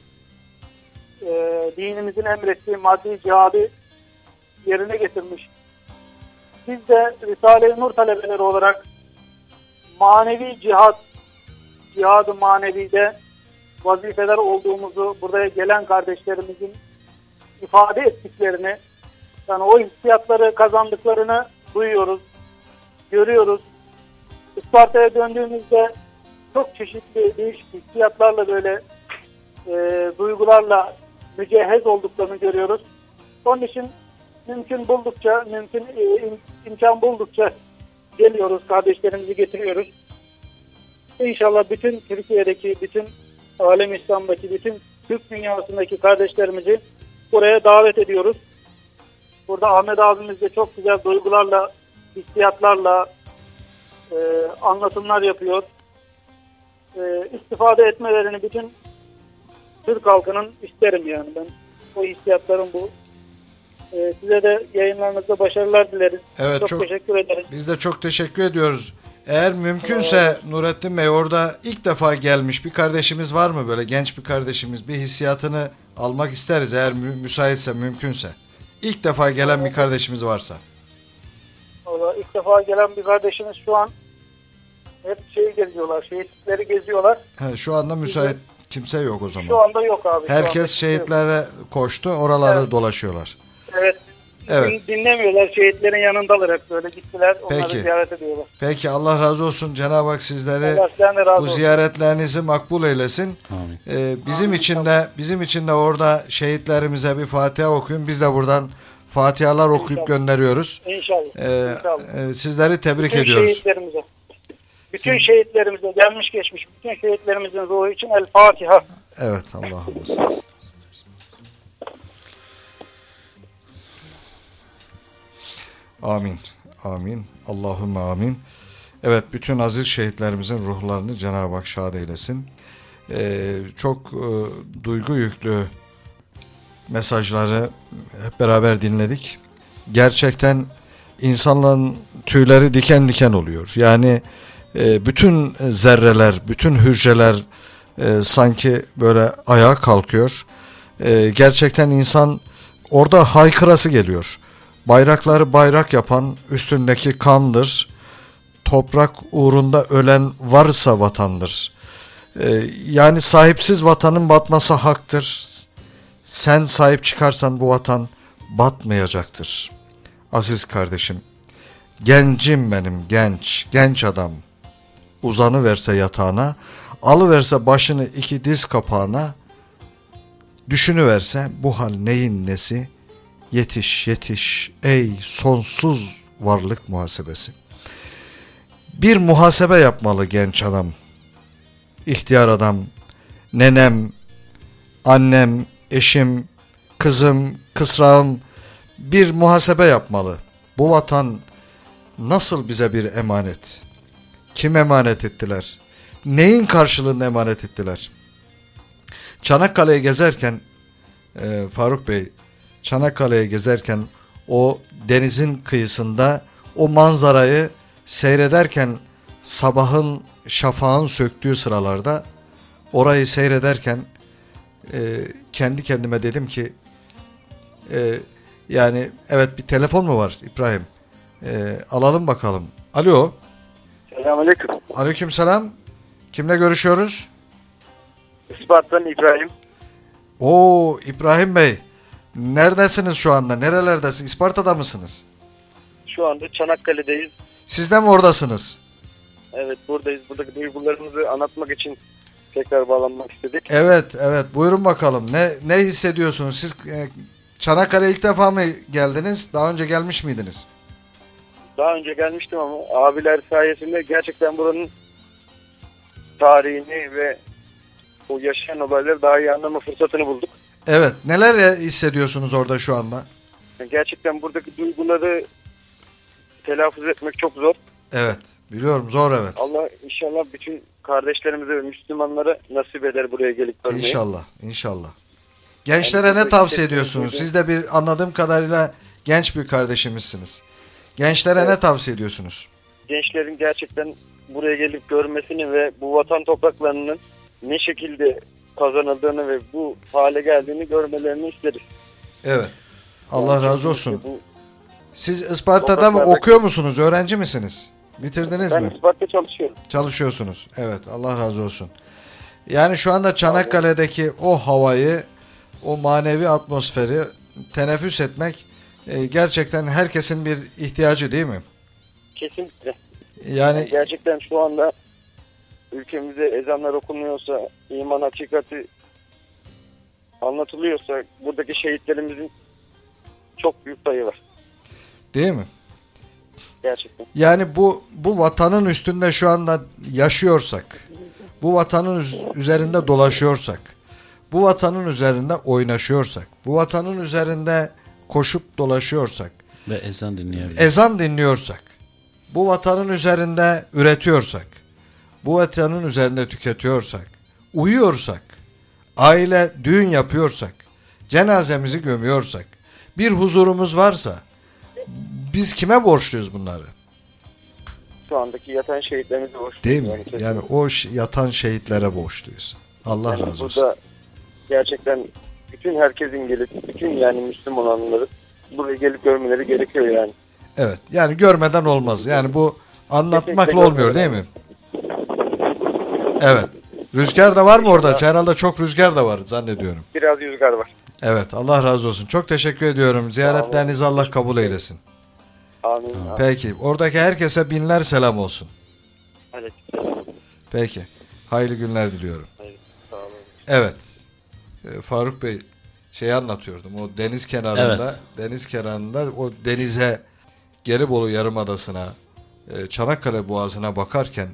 E, dinimizin emrettiği maddi cihadı yerine getirmiş. Biz de Risale-i Nur talebeleri olarak manevi cihat, cihad-ı manevide vazifeler olduğumuzu buraya gelen kardeşlerimizin ifade ettiklerini yani o hissiyatları kazandıklarını duyuyoruz, görüyoruz. Isparta'ya döndüğümüzde çok çeşitli değişik hissiyatlarla böyle e, duygularla mücehhez olduklarını görüyoruz. Onun için mümkün buldukça, mümkün e, im- imkan buldukça geliyoruz, kardeşlerimizi getiriyoruz. İnşallah bütün Türkiye'deki, bütün alem İslam'daki, bütün Türk dünyasındaki kardeşlerimizi buraya davet ediyoruz. Burada Ahmet abimiz de çok güzel duygularla, hissiyatlarla e, anlatımlar yapıyor. E, istifade etmelerini bütün Türk halkının isterim yani ben. O hissiyatlarım bu. E, size de yayınlarınızda başarılar dileriz. Evet çok, çok teşekkür ederiz. biz de çok teşekkür ediyoruz. Eğer mümkünse Nurettin Bey orada ilk defa gelmiş bir kardeşimiz var mı böyle genç bir kardeşimiz bir hissiyatını almak isteriz eğer mü- müsaitse mümkünse. İlk defa gelen bir kardeşimiz varsa. Valla ilk defa gelen bir kardeşimiz şu an hep şey geziyorlar, şehitlikleri geziyorlar. He, şu anda müsait kimse yok o zaman. Şu anda yok abi. Herkes kimse yok. şehitlere koştu, oraları Evet. dolaşıyorlar. Evet. Evet. Din- Dinlemiyorlar, şehitlerin yanındalar hep böyle gittiler, onları Peki. ziyaret ediyorlar. Peki Allah razı olsun. Cenab-ı Hak sizleri bu olsun. ziyaretlerinizi makbul eylesin. Amin. Ee, bizim için de bizim için de orada şehitlerimize bir Fatiha okuyun. Biz de buradan Fatihalar okuyup İnşallah. gönderiyoruz. İnşallah. Ee, İnşallah. e, sizleri tebrik bütün ediyoruz. şehitlerimize. Bütün şehitlerimize, gelmiş geçmiş bütün şehitlerimizin ruhu için El Fatiha. Evet Allah'ım. Amin. Amin. Allahümme amin. Evet bütün aziz şehitlerimizin ruhlarını Cenab-ı Hak şad eylesin. Ee, çok e, duygu yüklü mesajları hep beraber dinledik. Gerçekten insanların tüyleri diken diken oluyor. Yani e, bütün zerreler, bütün hücreler e, sanki böyle ayağa kalkıyor. E, gerçekten insan orada haykırası geliyor. Bayrakları bayrak yapan üstündeki kandır. Toprak uğrunda ölen varsa vatandır. Yani sahipsiz vatanın batması haktır. Sen sahip çıkarsan bu vatan batmayacaktır. Aziz kardeşim, gencim benim genç, genç adam. Uzanı verse yatağına, alıverse başını iki diz kapağına, düşünüverse bu hal neyin nesi? Yetiş yetiş ey sonsuz varlık muhasebesi. Bir muhasebe yapmalı genç adam. İhtiyar adam, nenem, annem, eşim, kızım, kısrağım bir muhasebe yapmalı. Bu vatan nasıl bize bir emanet? Kim emanet ettiler? Neyin karşılığında emanet ettiler? Çanakkale'ye gezerken e, Faruk Bey, Çanakkale'ye gezerken o denizin kıyısında o manzarayı seyrederken sabahın şafağın söktüğü sıralarda orayı seyrederken e, kendi kendime dedim ki e, yani evet bir telefon mu var İbrahim? E, alalım bakalım. Alo. Selamünaleyküm. Aleyküm selam. Kimle görüşüyoruz? Isparta'dan İbrahim. Oo İbrahim Bey. Neredesiniz şu anda? Nerelerdesiniz? İsparta'da mısınız? Şu anda Çanakkale'deyiz. Siz de mi oradasınız? Evet buradayız. Buradaki duygularımızı anlatmak için tekrar bağlanmak istedik. Evet, evet. Buyurun bakalım. Ne ne hissediyorsunuz? Siz e, Çanakkale ilk defa mı geldiniz? Daha önce gelmiş miydiniz? Daha önce gelmiştim ama abiler sayesinde gerçekten buranın tarihini ve o yaşayan olayları daha iyi anlama fırsatını bulduk. Evet. Neler hissediyorsunuz orada şu anda? Gerçekten buradaki duyguları telaffuz etmek çok zor. Evet. Biliyorum zor evet. Allah inşallah bütün kardeşlerimize ve Müslümanlara nasip eder buraya gelip görmeyi. İnşallah. İnşallah. Gençlere Yani ne tavsiye ediyorsunuz? Siz de bir anladığım kadarıyla genç bir kardeşimizsiniz. Gençlere ne Evet. tavsiye ediyorsunuz? gençlerin gerçekten buraya gelip görmesini ve bu vatan topraklarının ne şekilde kazanıldığını ve bu hale geldiğini görmelerini isteriz. Evet. Allah Yani razı olsun. Siz Isparta'da mı okuyor musunuz? Öğrenci misiniz? Bitirdiniz ben mi? Isparta çalışıyorum. Çalışıyorsunuz. Evet. Allah razı olsun. Yani şu anda Çanakkale'deki o havayı, o manevi atmosferi teneffüs etmek e, gerçekten herkesin bir ihtiyacı değil mi? Kesinlikle. Yani Gerçekten şu anda ülkemizde ezanlar okunuyorsa, iman hakikati anlatılıyorsa buradaki şehitlerimizin çok büyük payı var. Değil mi? Gerçekten. Yani bu bu vatanın üstünde şu anda yaşıyorsak, bu vatanın üz- üzerinde dolaşıyorsak, bu vatanın üzerinde oynaşıyorsak, bu vatanın üzerinde koşup dolaşıyorsak, Ve ezan dinleyebilir. ezan dinliyorsak, bu vatanın üzerinde üretiyorsak, bu vatanın üzerinde tüketiyorsak, uyuyorsak, aile düğün yapıyorsak, cenazemizi gömüyorsak, bir huzurumuz varsa biz kime borçluyuz bunları? Şu andaki yatan şehitlerimize hoş. Değil mi? Yani, Yani o yatan şehitlere borçluyuz. Allah Yani razı olsun. Burada gerçekten bütün herkesin gelip, bütün yani Müslüman olanları buraya gelip görmeleri gerekiyor yani. Evet. Yani görmeden olmaz. Yani bu anlatmakla olmuyor değil mi? Evet. Rüzgar da var mı orada? Herhalde çok rüzgar da var zannediyorum. Biraz rüzgar var. Evet. Allah razı olsun. Çok teşekkür ediyorum. Ziyaretlerinizi Allah kabul eylesin. Amin. Peki. Oradaki herkese binler selam olsun. Aleykümselam. Peki. Hayırlı günler diliyorum. Hayır, Sağ olun. Evet. Ee, Faruk Bey şey anlatıyordum. O deniz kenarında, Evet. deniz kenarında o denize Gelibolu Yarımadası'na, e, Çanakkale Boğazı'na bakarken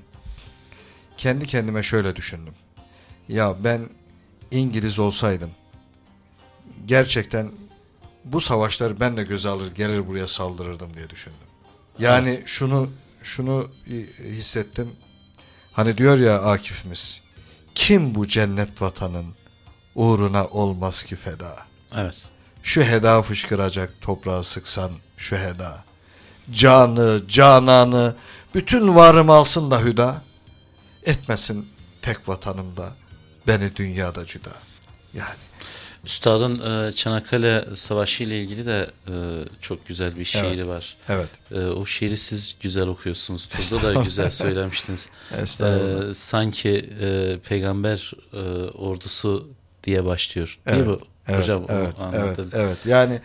kendi kendime şöyle düşündüm. Ya ben İngiliz olsaydım gerçekten bu savaşları ben de göze alır gelir buraya saldırırdım diye düşündüm. Yani şunu şunu hissettim. Hani diyor ya Akif'imiz kim bu cennet vatanın uğruna olmaz ki feda. Evet. Şu heda fışkıracak toprağı sıksan şu heda. Canı, cananı, bütün varım alsın da hüda. Etmesin tek vatanımda beni dünyada cüda. Yani Üstadın e, Çanakkale Savaşı ile ilgili de e, çok güzel bir şiiri var. evet. E, o şiiri siz güzel okuyorsunuz. Burada da güzel söylemiştiniz. Estağfurullah. E, sanki e, peygamber e, ordusu diye başlıyor. Değil Evet, mi evet, hocam? Evet, evet, evet. Yani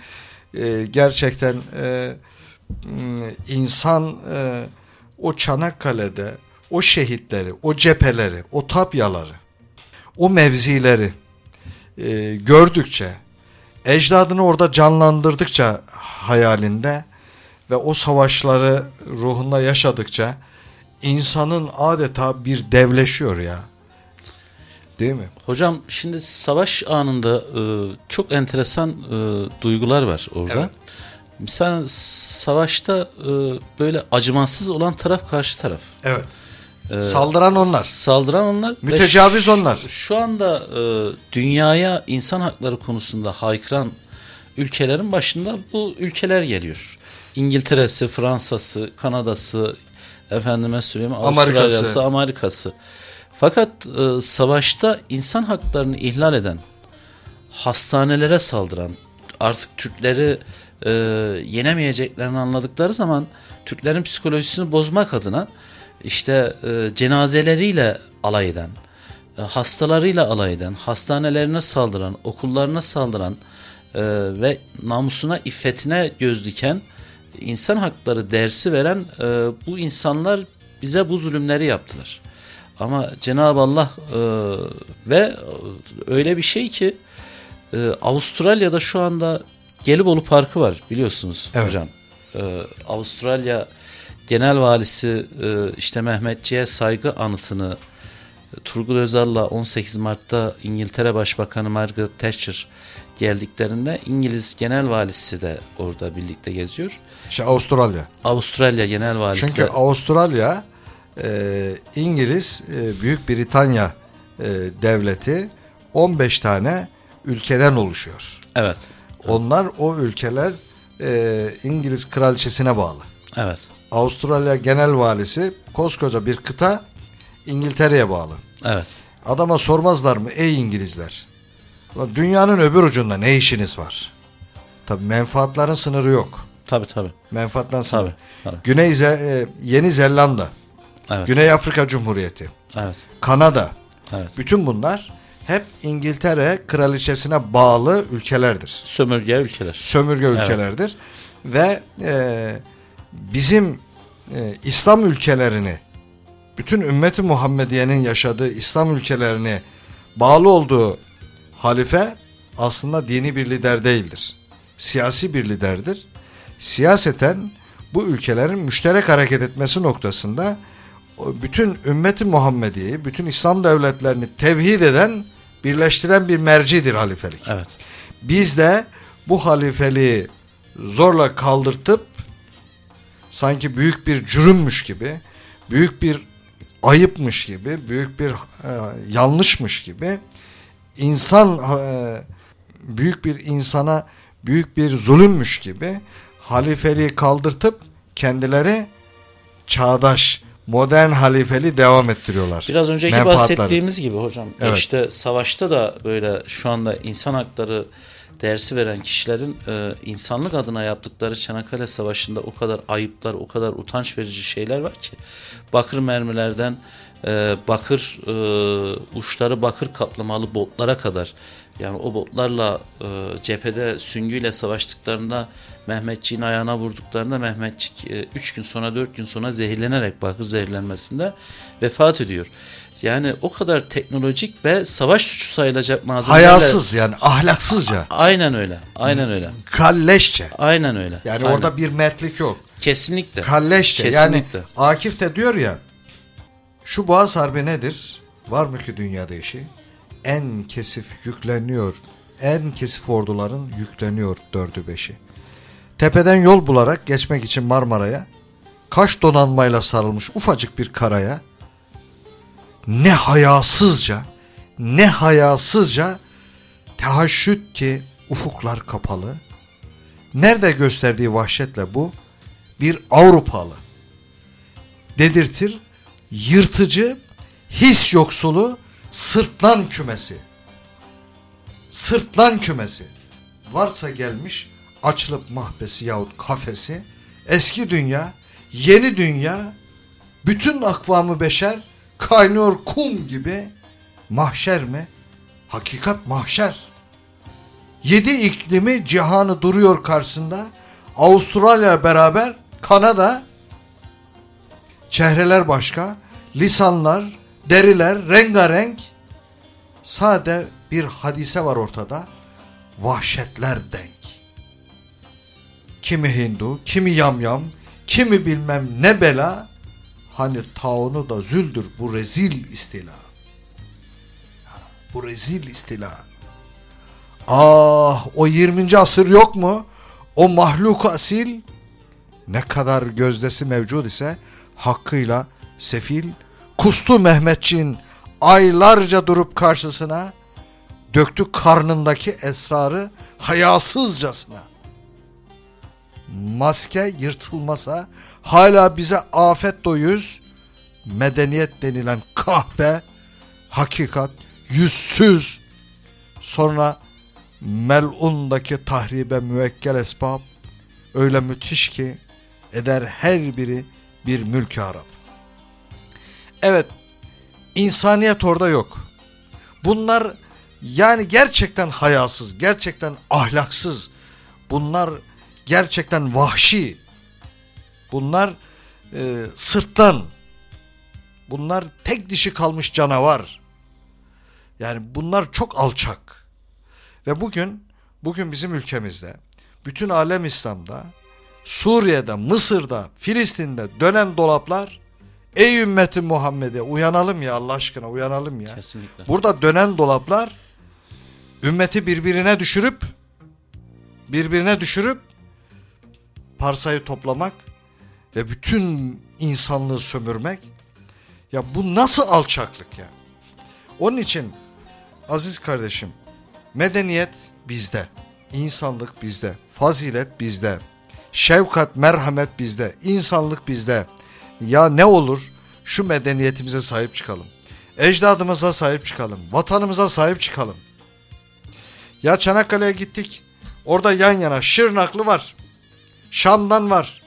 e, gerçekten e, insan e, o Çanakkale'de o şehitleri, o cepheleri, o tapyaları, o mevzileri e, gördükçe, ecdadını orada canlandırdıkça hayalinde ve o savaşları ruhunda yaşadıkça insanın adeta bir devleşiyor ya. Değil mi? Hocam şimdi savaş anında e, çok enteresan e, duygular var orada. Evet. Mesela savaşta e, böyle acımasız olan taraf karşı taraf. Evet. E, Saldıran onlar. Saldıran onlar. Şu- onlar. Şu anda e, dünyaya insan hakları konusunda haykıran ülkelerin başında bu ülkeler geliyor. İngiltere'si, Fransa'sı, Kanada'sı, efendime söyleyeyim Amerika'sı. Avustralya'sı, Amerika'sı. Fakat e, savaşta insan haklarını ihlal eden, hastanelere saldıran, artık Türkleri e, yenemeyeceklerini anladıkları zaman Türklerin psikolojisini bozmak adına işte e, cenazeleriyle alay eden, e, hastalarıyla alay eden, hastanelerine saldıran, okullarına saldıran e, ve namusuna, iffetine göz diken insan hakları dersi veren e, bu insanlar bize bu zulümleri yaptılar. Ama Cenab-ı Allah e, ve öyle bir şey ki e, Avustralya'da şu anda Gelibolu Parkı var biliyorsunuz Evet. hocam. E, Avustralya Genel Valisi e, işte Mehmetçiğe saygı anıtını e, Turgut Özal'la 18 Mart'ta İngiltere Başbakanı Margaret Thatcher geldiklerinde İngiliz Genel Valisi de orada birlikte geziyor. İşte Avustralya. Avustralya Genel Valisi Çünkü de Avustralya e, İngiliz e, Büyük Britanya e, devleti 15 tane ülkeden oluşuyor. evet Onlar o ülkeler e, İngiliz kraliçesine bağlı. evet Avustralya genel valisi koskoca bir kıta İngiltere'ye bağlı. evet Adama sormazlar mı ey İngilizler? Dünyanın öbür ucunda ne işiniz var? Tabii menfaatların sınırı yok. tabi tabi Menfaatların sınırı. tabi tabi Güney Ze- e, Yeni Zelanda, evet Güney Afrika Cumhuriyeti, evet Kanada. evet Bütün bunlar hep İngiltere kraliçesine bağlı ülkelerdir. sömürge ülkeler. Sömürge Evet. ülkelerdir. Ve e, bizim e, İslam ülkelerini, bütün ümmeti Muhammediye'nin yaşadığı İslam ülkelerini bağlı olduğu halife aslında dini bir lider değildir. Siyasi bir liderdir. Siyaseten bu ülkelerin müşterek hareket etmesi noktasında bütün ümmeti Muhammediye'yi, bütün İslam devletlerini tevhid eden, birleştiren bir mercidir halifelik. Evet. Biz de bu halifeliği zorla kaldırtıp sanki büyük bir cürümmüş gibi, büyük bir ayıpmış gibi, büyük bir e, yanlışmış gibi insan e, büyük bir insana büyük bir zulümmüş gibi halifeliği kaldırtıp kendileri çağdaş, modern halifeli devam ettiriyorlar. Biraz önceki bahsettiğimiz gibi hocam. Evet. İşte savaşta da böyle şu anda insan hakları dersi veren kişilerin e, insanlık adına yaptıkları Çanakkale Savaşı'nda o kadar ayıplar, o kadar utanç verici şeyler var ki. Bakır mermilerden e, bakır e, uçları bakır kaplamalı botlara kadar yani o botlarla e, cephede süngüyle savaştıklarında Mehmetçiğin ayağına vurduklarında Mehmetçik 3 gün sonra 4 gün sonra zehirlenerek bakır zehirlenmesinde vefat ediyor. Yani o kadar teknolojik ve savaş suçu sayılacak malzemelerle... Hayasız yani ahlaksızca, Aynen öyle. Aynen öyle. kalleşçe. Aynen öyle. Yani Aynen. orada bir mertlik yok. kesinlikle. Kalleşçe. Kesinlikle. Yani Akif de diyor ya şu Boğaz Harbi nedir? Var mı ki dünyada işi? En kesif yükleniyor. En kesif orduların yükleniyor dördü beşi. Tepeden yol bularak geçmek için Marmara'ya kaş donanmayla sarılmış ufacık bir karaya ne hayasızca ne hayasızca tehaşüt ki ufuklar kapalı. Nerede gösterdiği vahşetle bu? Bir Avrupalı. Dedirtir yırtıcı, his yoksulu sırtlan kümesi. Sırtlan kümesi. Varsa gelmiş açılıp mahbesi yahut kafesi, eski dünya, yeni dünya, bütün akvamı beşer kaynıyor kum gibi mahşer mi? Hakikat mahşer. Yedi iklimi cihanı duruyor karşısında. Avustralya beraber Kanada çehreler başka, lisanlar, deriler rengarenk. Sade bir hadise var ortada. Vahşetler denk. Kimi Hindu, kimi yamyam, kimi bilmem ne bela. Hani taunu da züldür bu rezil istila. Bu rezil istila. Ah o 20. asır yok mu? O mahluk asil ne kadar gözdesi mevcud ise hakkıyla sefil kustu Mehmetçiğin aylarca durup karşısına döktü karnındaki esrarı hayasızcasına. Maske yırtılmasa hala bize afet doyuz medeniyet denilen kahpe hakikat yüzsüz sonra melundaki tahribe müvekkel esbab öyle müthiş ki eder her biri bir mülk Arap. Evet insaniyet orada yok. Bunlar yani gerçekten hayasız, gerçekten ahlaksız. Bunlar gerçekten vahşi. Bunlar e, sırttan. Bunlar tek dişi kalmış canavar. Yani bunlar çok alçak. Ve bugün bugün bizim ülkemizde bütün alem İslam'da Suriye'de, Mısır'da, Filistin'de dönen dolaplar ey ümmeti Muhammed'e uyanalım ya Allah aşkına uyanalım ya. Kesinlikle. Burada dönen dolaplar ümmeti birbirine düşürüp birbirine düşürüp parsayı toplamak ve bütün insanlığı sömürmek ya bu nasıl alçaklık ya? Onun için aziz kardeşim medeniyet bizde, insanlık bizde, fazilet bizde, şefkat, merhamet bizde, insanlık bizde. Ya ne olur şu medeniyetimize sahip çıkalım. Ecdadımıza sahip çıkalım. Vatanımıza sahip çıkalım. Ya Çanakkale'ye gittik. Orada yan yana Şırnaklı var. Şam'dan var.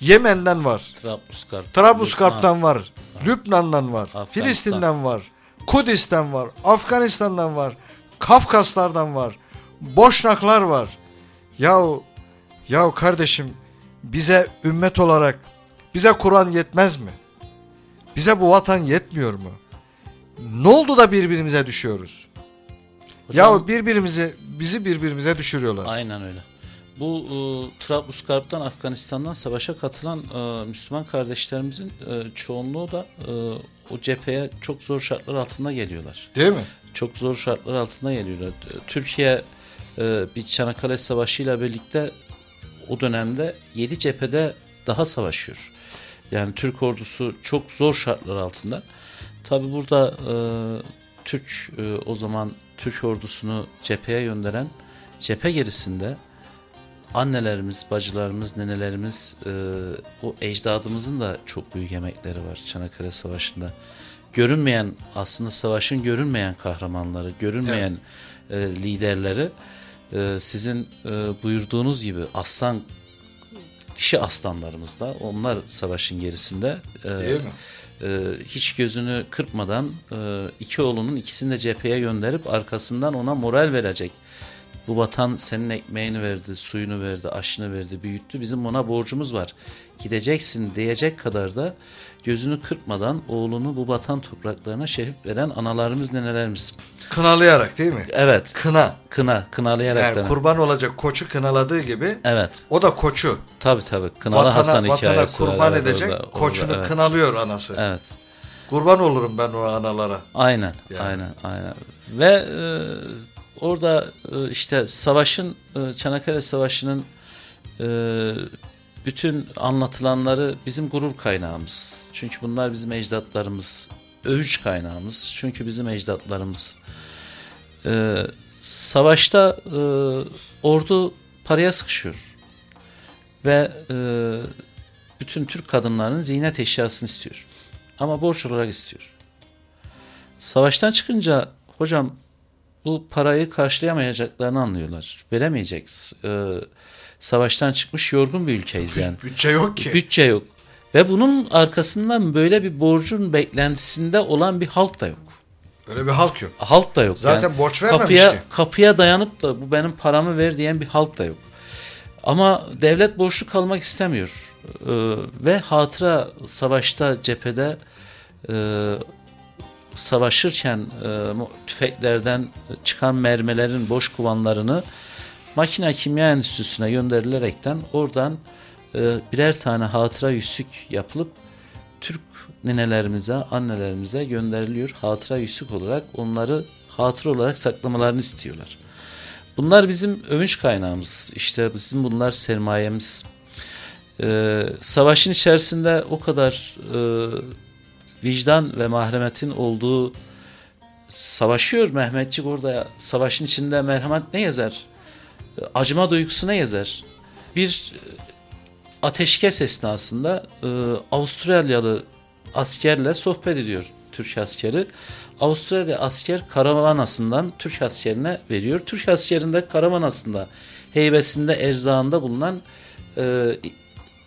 Yemen'den var. Trablusgarp. Trablusgarp'tan var. Lübnan'dan var. Filistin'den var. Kudüs'ten var. Afganistan'dan var. Kafkaslardan var. Boşnaklar var. Yahu yahu kardeşim bize ümmet olarak bize Kur'an yetmez mi? Bize bu vatan yetmiyor mu? Ne oldu da birbirimize düşüyoruz? Hocam- Ya birbirimize bizi birbirimize düşürüyorlar. Aynen öyle. Bu e, Trablusgarp'tan Afganistan'dan savaşa katılan e, Müslüman kardeşlerimizin e, çoğunluğu da e, o cepheye çok zor şartlar altında geliyorlar. Değil mi? Çok zor şartlar altında geliyorlar. Türkiye e, bir Çanakkale Savaşı ile birlikte o dönemde 7 cephede daha savaşıyor. Yani Türk ordusu çok zor şartlar altında. Tabi burada e, Türk e, o zaman Türk ordusunu cepheye gönderen cephe gerisinde annelerimiz, bacılarımız, nenelerimiz e, o ecdadımızın da çok büyük emekleri var Çanakkale Savaşı'nda. Görünmeyen aslında savaşın görünmeyen kahramanları, görünmeyen e, liderleri e, sizin e, buyurduğunuz gibi aslan dişi aslanlarımız da onlar savaşın gerisinde e, Değil mi? e, hiç gözünü kırpmadan e, iki oğlunun ikisini de cepheye gönderip arkasından ona moral verecek. Bu vatan senin ekmeğini verdi, suyunu verdi, aşını verdi, büyüttü. Bizim ona borcumuz var. Gideceksin diyecek kadar da gözünü kırpmadan oğlunu bu vatan topraklarına şehit veren analarımız, nenelerimiz. Kınalayarak değil mi? Evet. Kına. Kına, kınalayarak Yani da. kurban olacak koçu kınaladığı gibi Evet. o da koçu Tabii tabii. Kınalı vatana, Hasan vatana hikayesi var. kurban Evet, edecek orada- orada, koçunu evet. kınalıyor anası. Evet. Kurban olurum ben o analara. Aynen, Yani. aynen, aynen. Ve e, orada e, işte savaşın, e, Çanakkale Savaşı'nın e, bütün anlatılanları bizim gurur kaynağımız. Çünkü bunlar bizim ecdatlarımız, övüş kaynağımız. Çünkü bizim ecdatlarımız. Savaşta ordu paraya sıkışıyor. Ve bütün Türk kadınlarının ziynet eşyasını istiyor. Ama borç olarak istiyor. Savaştan çıkınca hocam bu parayı karşılayamayacaklarını anlıyorlar. Veremeyecek. Ee, savaştan çıkmış yorgun bir ülkeyiz yani. Bütçe yok ki. Bütçe yok. Ve bunun arkasından böyle bir borcun beklentisinde olan bir halk da yok. Öyle bir halk yok. Halk da yok. Zaten yani. borç vermemiş kapıya, ki. Kapıya dayanıp da bu benim paramı ver diyen bir halk da yok. Ama devlet borçlu kalmak istemiyor. Ee, ve hatıra savaşta cephede e, savaşırken e, tüfeklerden çıkan mermilerin boş kuvanlarını makine kimya enstitüsüne gönderilerekten oradan e, birer tane hatıra yüzük yapılıp Türk ninelerimize, annelerimize gönderiliyor. Hatıra yüzük olarak onları hatıra olarak saklamalarını istiyorlar. Bunlar bizim övünç kaynağımız. İşte bizim bunlar sermayemiz. Ee, savaşın içerisinde o kadar e, vicdan ve mahremetin olduğu savaşıyor Mehmetçik orada savaşın içinde merhamet ne yazar? Acıma duygusu ne yazar? Bir e, ateşkes esnasında e, Avustralyalı askerle sohbet ediyor Türk askeri. Avustralya asker karavanasından Türk askerine veriyor. Türk askerinde karavanasında heybesinde erzağında bulunan e,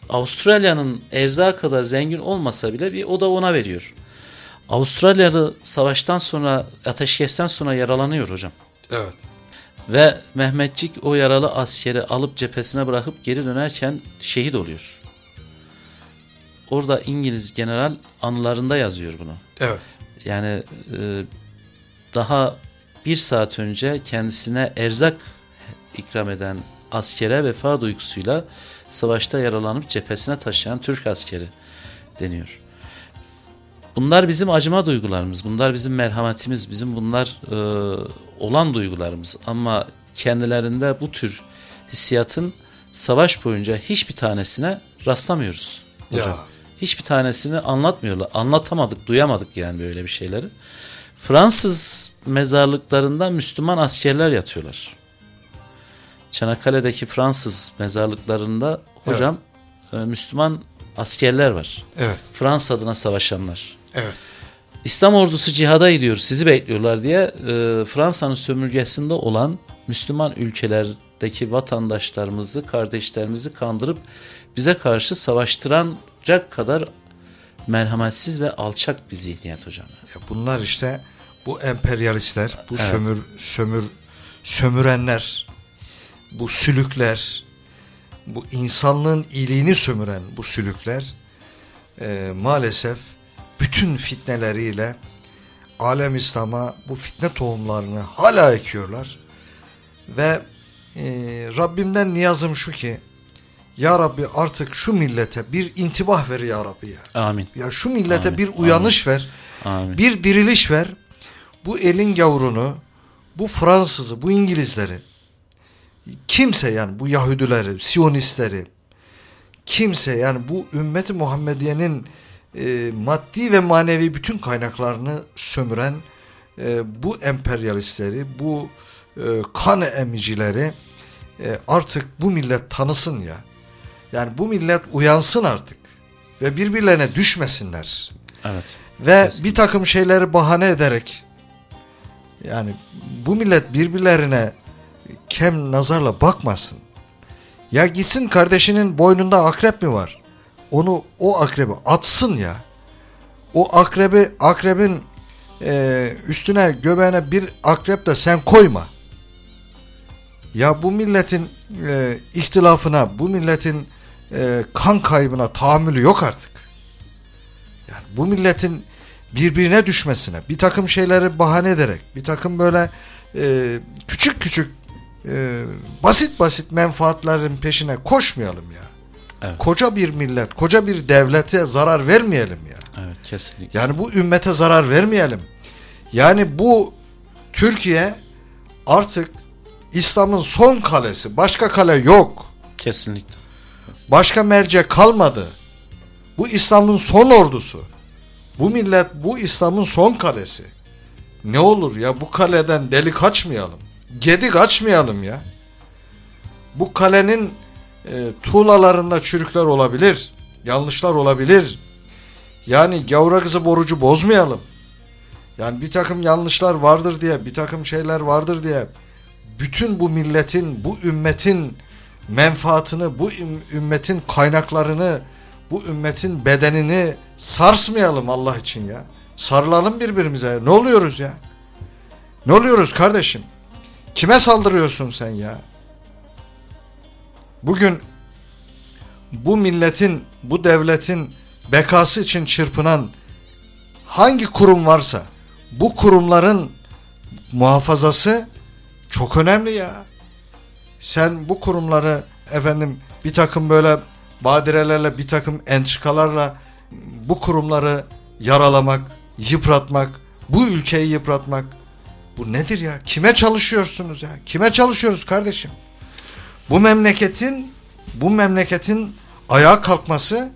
Avustralya'nın erzağı kadar zengin olmasa bile bir o da ona veriyor. Avustralyalı savaştan sonra ateşkesten sonra yaralanıyor hocam. Evet. Ve Mehmetçik o yaralı askeri alıp cephesine bırakıp geri dönerken şehit oluyor. Orada İngiliz general anılarında yazıyor bunu. Evet. Yani e, daha bir saat önce kendisine erzak ikram eden askere vefa duygusuyla savaşta yaralanıp cephesine taşıyan Türk askeri deniyor. Bunlar bizim acıma duygularımız, bunlar bizim merhametimiz, bizim bunlar e, olan duygularımız. Ama kendilerinde bu tür hissiyatın savaş boyunca hiçbir tanesine rastlamıyoruz hocam. Ya. Hiçbir tanesini anlatmıyorlar. Anlatamadık, duyamadık yani böyle bir şeyleri. Fransız mezarlıklarında Müslüman askerler yatıyorlar. Çanakkale'deki Fransız mezarlıklarında hocam e, Müslüman askerler var. Evet. Fransa adına savaşanlar. Evet. İslam ordusu cihada gidiyor sizi bekliyorlar diye e, Fransa'nın sömürgesinde olan Müslüman ülkelerdeki vatandaşlarımızı, kardeşlerimizi kandırıp bize karşı savaştıracak kadar merhametsiz ve alçak bir zihniyet hocam. Ya bunlar işte bu emperyalistler, bu Evet. sömür sömür sömürenler, bu sülükler, bu insanlığın iyiliğini sömüren bu sülükler e, maalesef bütün fitneleriyle alem İslam'a bu fitne tohumlarını hala ekiyorlar. Ve e, Rabbimden niyazım şu ki ya Rabbi artık şu millete bir intibah ver ya Rabbi ya. Amin. Ya şu millete Amin. bir uyanış ver. Amin. Bir diriliş ver. Bu elin yavrunu, bu Fransızı, bu İngilizleri, kimse yani bu Yahudileri, Siyonistleri, kimse yani bu ümmeti Muhammediye'nin e, maddi ve manevi bütün kaynaklarını sömüren e, bu emperyalistleri, bu e, kan emicileri e, artık bu millet tanısın ya. Yani bu millet uyansın artık ve birbirlerine düşmesinler Evet. ve Kesinlikle. bir takım şeyleri bahane ederek yani bu millet birbirlerine kem nazarla bakmasın. Ya gitsin kardeşinin boynunda akrep mi var? Onu o akrebi atsın ya. O akrebi akrebin e, üstüne göbeğine bir akrep de sen koyma. Ya bu milletin e, ihtilafına, bu milletin e, kan kaybına tahammülü yok artık. Yani bu milletin birbirine düşmesine, bir takım şeyleri bahane ederek, bir takım böyle e, küçük küçük e, basit basit menfaatlerin peşine koşmayalım ya. Evet. Koca bir millet, koca bir devlete zarar vermeyelim ya. Evet kesinlikle. Yani bu ümmete zarar vermeyelim. Yani bu Türkiye artık İslam'ın son kalesi. Başka kale yok. Kesinlikle. Başka merce kalmadı. Bu İslam'ın son ordusu. Bu millet bu İslam'ın son kalesi. Ne olur ya bu kaleden deli kaçmayalım. Gedi kaçmayalım ya. Bu kalenin e, tuğlalarında çürükler olabilir. Yanlışlar olabilir. Yani gavura kızı borucu bozmayalım. Yani bir takım yanlışlar vardır diye, bir takım şeyler vardır diye bütün bu milletin, bu ümmetin menfaatını, bu üm- ümmetin kaynaklarını, bu ümmetin bedenini sarsmayalım Allah için ya. Sarılalım birbirimize. Ne oluyoruz ya? Ne oluyoruz kardeşim? Kime saldırıyorsun sen ya? Bugün bu milletin, bu devletin bekası için çırpınan hangi kurum varsa bu kurumların muhafazası çok önemli ya. Sen bu kurumları efendim bir takım böyle badirelerle bir takım entrikalarla bu kurumları yaralamak, yıpratmak, bu ülkeyi yıpratmak bu nedir ya? Kime çalışıyorsunuz ya? Kime çalışıyoruz kardeşim? Bu memleketin bu memleketin ayağa kalkması,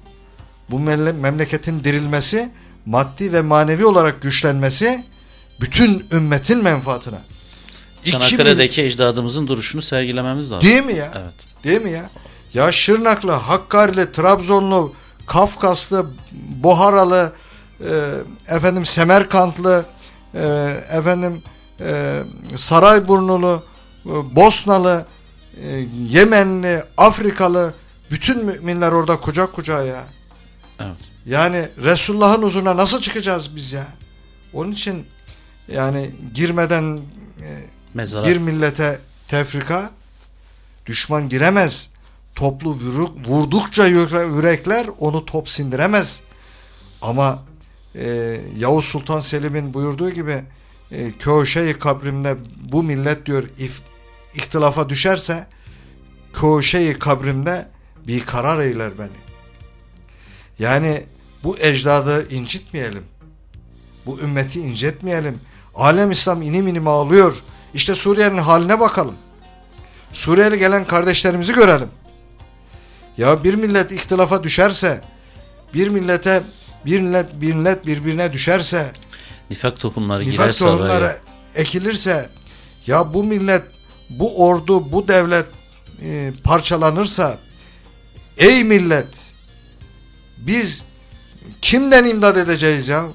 bu memleketin dirilmesi, maddi ve manevi olarak güçlenmesi bütün ümmetin mil- Çanakkale'deki ecdadımızın duruşunu sergilememiz lazım. Değil mi ya? Evet. Değil mi ya? Ya Şırnaklı, Hakkari'li, Trabzonlu, Kafkaslı, Buharalı, e, efendim Semerkantlı, e, efendim Sarayburnulu, e, Bosnalı, e, Yemenli, Afrikalı bütün müminler orada kucak kucağa ya. Evet. Yani Resulullah'ın huzuruna nasıl çıkacağız biz ya? Onun için yani girmeden e, Mezara. bir millete tefrika düşman giremez. Toplu vuruk, vurdukça yüre- yürekler onu top sindiremez. Ama e, Yavuz Sultan Selim'in buyurduğu gibi e, köşeyi kabrimde bu millet diyor if, ihtilafa düşerse köşeyi kabrimde bir karar eyler beni. Yani bu ecdadı incitmeyelim. Bu ümmeti incitmeyelim. Alem İslam inim inim ağlıyor. İşte Suriye'nin haline bakalım. Suriyeli gelen kardeşlerimizi görelim. Ya bir millet ihtilafa düşerse, bir millete bir millet bir millet birbirine düşerse, Nifak tohumları nifak girerse tohumları araya. ekilirse, ya bu millet, bu ordu, bu devlet e, parçalanırsa, ey millet, biz kimden imdad edeceğiz ya?